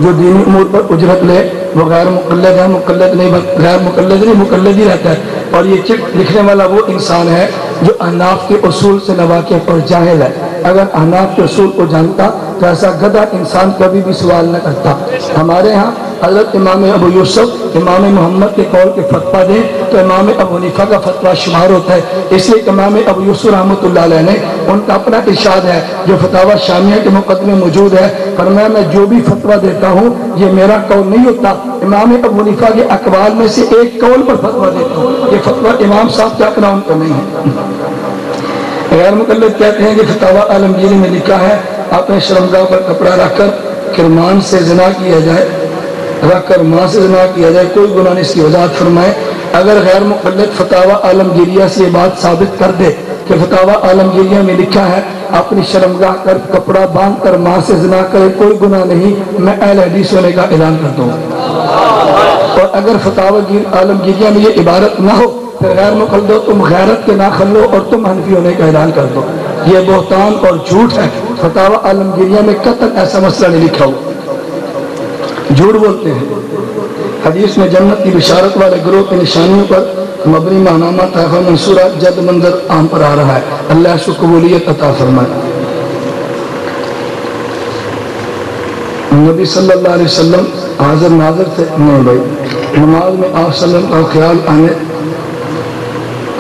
S2: جو دینی امور پر اجرت لے وہ غیر مقلد ہے، مقلد نہیں غیر مقلد نہیں، مقلد ہی رہتا ہے۔ اور یہ چٹ لکھنے والا وہ انسان ہے جو احناف کے اصول سے نواقع اور جاہل ہے۔ اگر احناف کے اصول کو جانتا تو ایسا گدا انسان کبھی بھی سوال نہ کرتا۔ ہمارے ہاں حضرت امام ابو یوسف، امام محمد کے قول کے فتوہ دیں تو امام ابو نیفا کا فتوہ شمار ہوتا ہے۔ اس لیے امام ابو یوسف رحمۃ اللہ علیہ نے ان کا اپنا ارشاد ہے، جو فتح شامیہ کے مقدمے موجود ہے۔ فرمایا، میں جو بھی فتوہ دیتا ہوں، یہ میرا قول نہیں ہوتا۔ امام ابو نیفا کے اقبال میں سے ایک قول پر فتوہ دیتا ہوں۔ یہ فتوہ امام صاحب کا اپنا ان کا نہیں ہے۔ غیر مقلد کہتے ہیں کہ فتح عالمگیری میں لکھا ہے اپنے شرمگاہ پر کپڑا رکھ کر کرمان سے زنا کیا جائے۔ رکھ کر ماں سے کیا جائے، کوئی گناہ نہیں اس کی وضاحت فرمائے۔ اگر غیر مقلد فتح عالمگیریہ سے یہ بات ثابت کر دے کہ فتح عالمگیریہ میں لکھا ہے، اپنی شرمگاہ کر، کپڑا باندھ کر ماں سے زنا کرے، کوئی گناہ نہیں، میں اہل حدیث ہونے کا اعلان کر دوں۔ اور اگر فتح عالمگیریہ میں یہ عبارت نہ ہو، پھر غیر مقلد تم غیرت کے نہ کھلو اور تم حنفی ہونے کا اعلان کر دو۔ یہ بہتان اور جھوٹ ہے۔ فتح عالمگیریہ میں قطر ایسا مسئلہ نہیں لکھا ہو۔ جھوٹ بولتے ہیں۔ حدیث میں جنت کی بشارت والے گروہ کی نشانیوں پر مبنی ماہنامہ طیفہ منصورہ جد منظر عام پر آ رہا ہے۔ اللہ شو قبولیت عطا فرمائے۔ نبی صلی اللہ علیہ وسلم حاضر ناظر تھے نہیں بھائی۔ نماز میں آپ صلی اللہ علیہ خیال آنے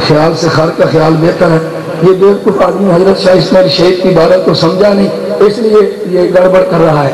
S2: خیال سے خار کا خیال بہتر ہے۔ یہ بیوقوف آدمی حضرت شاہ اسماعیل شہید کی بارت کو سمجھا نہیں، اس لیے یہ گڑبڑ کر رہا ہے۔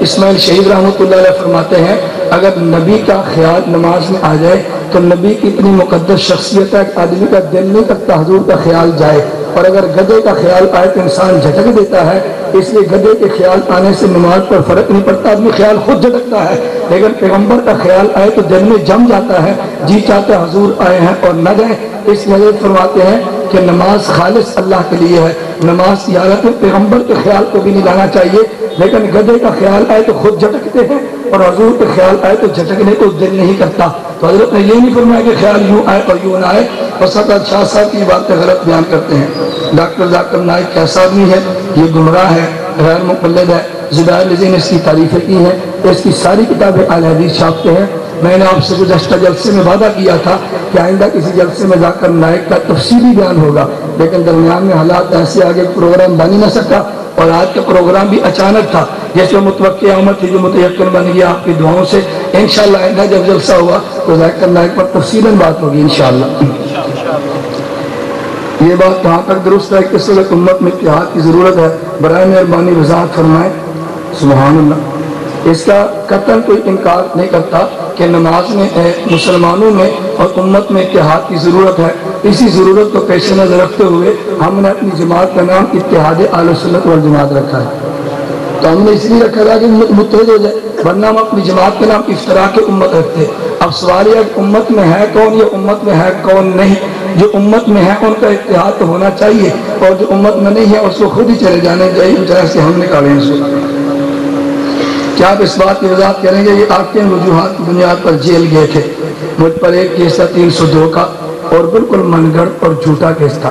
S2: اسماعیل شہید رحمۃ اللہ علیہ فرماتے ہیں، اگر نبی کا خیال نماز میں آ جائے تو نبی کی اتنی مقدس شخصیت ہے کہ آدمی کا دل نہیں کرتا حضور کا خیال جائے۔ اور اگر گدے کا خیال آئے تو انسان جھٹک دیتا ہے، اس لیے گدے کے خیال آنے سے نماز پر فرق نہیں پڑتا، آدمی خیال خود جھٹکتا ہے۔ لیکن پیغمبر کا خیال آئے تو دل میں جم جاتا ہے جی چاہتے حضور آئے ہیں اور نہ جائیں۔ اس لیے فرماتے ہیں کہ نماز خالص اللہ کے لیے ہے۔ نماز کی پیغمبر کے خیال کو بھی نہیں لانا چاہیے۔ لیکن گدے کا خیال آئے تو خود جھٹکتے ہیں اور حضور کے خیال آئے تو جھٹکنے کو دل نہیں کرتا۔ تو حضرت نے یہ نہیں فرمایا کہ خیال یوں آئے اور یوں نہ آئے۔ اور شاہ صاحب کی باتیں غلط بیان کرتے ہیں۔ ڈاکٹر ذاکر نائک کیسا آدمی ہے؟ یہ گمراہ ہے، غیر مقلد ہے۔ زبیر لذی نے اس کی تعریفیں کی ہیں۔ اس کی ساری کتابیں آل حدیث چھاپتے ہیں۔ میں نے آپ سے گزشتہ جلسے میں وعدہ کیا تھا کہ آئندہ کسی جلسے میں ذاکر نائک کا تفصیلی بیان ہوگا، لیکن درمیان میں حالات ایسے آگے پروگرام بن ہی نہ سکا اور آج کا پروگرام بھی اچانک تھا۔ جیسے متوقع آمد تھی جو متیقن بن گیا آپ کی دعاؤں سے، انشاءاللہ آئندہ جب جلسہ ہوا تو ذاکر نائک پر تفصیل بات ہوگی انشاءاللہ۔ یہ بات کہاں تک درست ہے کہ اس امت میں اتحاد کی ضرورت ہے؟ برائے مہربانی وضاحت فرمائے سبحان اللہ۔ اس کا قتل کوئی انکار نہیں کرتا کہ نماز میں مسلمانوں میں اور امت میں اتحاد کی ضرورت ہے۔ اسی ضرورت کو پیش نظر رکھتے ہوئے ہم نے اپنی جماعت کا نام اتحاد آل سنت والجماعت رکھا ہے۔ تو ہم نے اس لیے رکھا تھا کہ متحد ہو جائے ورنہ ہم اپنی جماعت کے نام افطرا کے امت رکھتے۔ اب سوال یہ امت میں ہے کون؟ یا امت میں ہے کون نہیں؟ جو امت میں ہے ان کا اتحاد تو ہونا چاہیے اور جو امت میں نہیں ہے اس کو خود ہی چلے جانے چاہیے۔ جیسے سے ہم نکالیں اس کیا آپ اس بات کی وضاحت کریں گے، یہ آپ کے وجوہات کی بنیاد پر جیل گئے تھے۔ مجھ پر ایک کیس تھا تین سو دو کا اور بالکل من گڑھ اور جھوٹا کیس تھا۔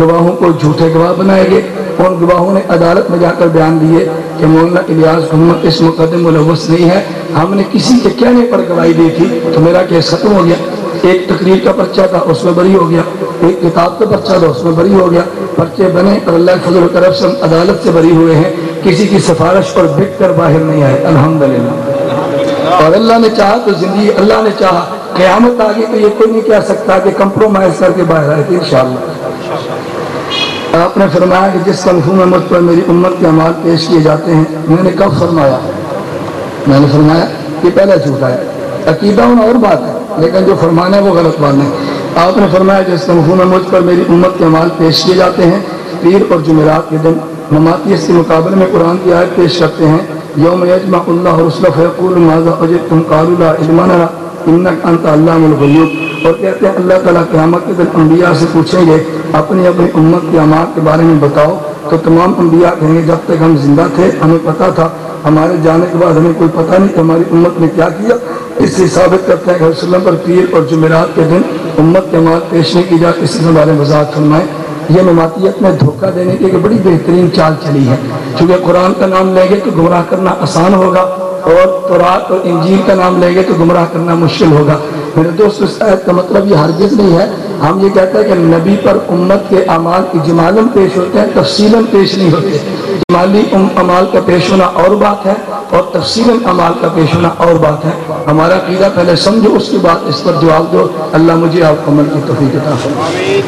S2: گواہوں کو جھوٹے گواہ بنائے گئے ان گواہوں نے عدالت میں جا کر بیان دیے کہ مولانا الیاس محمد اس مقدم ملوث نہیں ہے۔ ہم نے کسی کے کہنے پر گواہی دی تھی تو میرا کیس ختم ہو گیا۔ ایک تقریر کا پرچہ تھا، اس میں بری ہو گیا۔ ایک کتاب کا پرچہ تھا، اس میں بری ہو گیا۔ پرچے بنے اور اللہ فضل و کرم سے عدالت سے بری ہوئے ہیں۔ کسی کی سفارش پر بک کر باہر نہیں آئے۔ الحمدللہ۔ اور اللہ نے چاہا تو زندگی، اللہ نے چاہا۔ قیامت آگے تو یہ کوئی نہیں کہہ سکتا کہ کمپرومائز کر کے باہر آئے تھے، انشاءاللہ۔ آپ نے فرمایا کہ جس کنفو میں، مجھ پر میری امت کے عمال پیش کیے جاتے ہیں، میں نے کب فرمایا؟ میں نے فرمایا کہ پہلا جھوٹا ہے عقیدہ ہونا اور بات ہے، لیکن جو فرمانا ہے وہ غلط بات نہیں آپ نے فرمایا جس کنفو مجھ پر میری امت کے عمال پیش کیے جاتے ہیں، پیر اور جمعرات کے دن نماتی اس کے مقابلے میں قرآن کی آیت پیش کرتے ہیں، یوم یجمع اللہ رسول فیقول ماذا اجبتم قالوا لا علم لنا، انک انت علام الغیوب۔ اور کہتے ہیں، اللہ تعالیٰ قیامت کے دن انبیاء سے پوچھیں گے، اپنی اپنی امت کے اعمال کے بارے میں بتاؤ۔ تو تمام انبیاء کہیں گے، جب تک ہم زندہ تھے، ہمیں پتہ تھا، ہمارے جانے کے بعد ہمیں کوئی پتہ نہیں کہ ہماری امت نے کیا کیا۔ اس سے ثابت کرتے ہیں کہ وسلم پر پیر اور جمعرات کے دن امت کے اعمال پیش نہیں کی جاتی اس کے بارے میں وضاحت فرمائیں۔ یہ نماتیت میں دھوکہ دینے کی ایک بڑی بہترین چال چلی ہے۔ چونکہ قرآن کا نام لیں گے تو گمراہ کرنا آسان ہوگا اور تورات اور انجیل کا نام لیں گے تو گمراہ کرنا مشکل ہوگا۔ میرے دوست، اس آیت کا مطلب یہ ہرگز نہیں ہے۔ ہم یہ کہتے ہیں کہ نبی پر امت کے اعمال اجمالاً پیش ہوتے ہیں، تفصیلاً پیش نہیں ہوتے۔ اجمالی امال کا پیش ہونا اور بات ہے اور تفصیلاً امال کا پیش ہونا اور بات ہے۔ ہمارا قیدہ پہلے سمجھو، اس کے بعد اس پر جواب دو۔ اللہ مجھے آپ کو عمل کی توفیق عطا فرمائے۔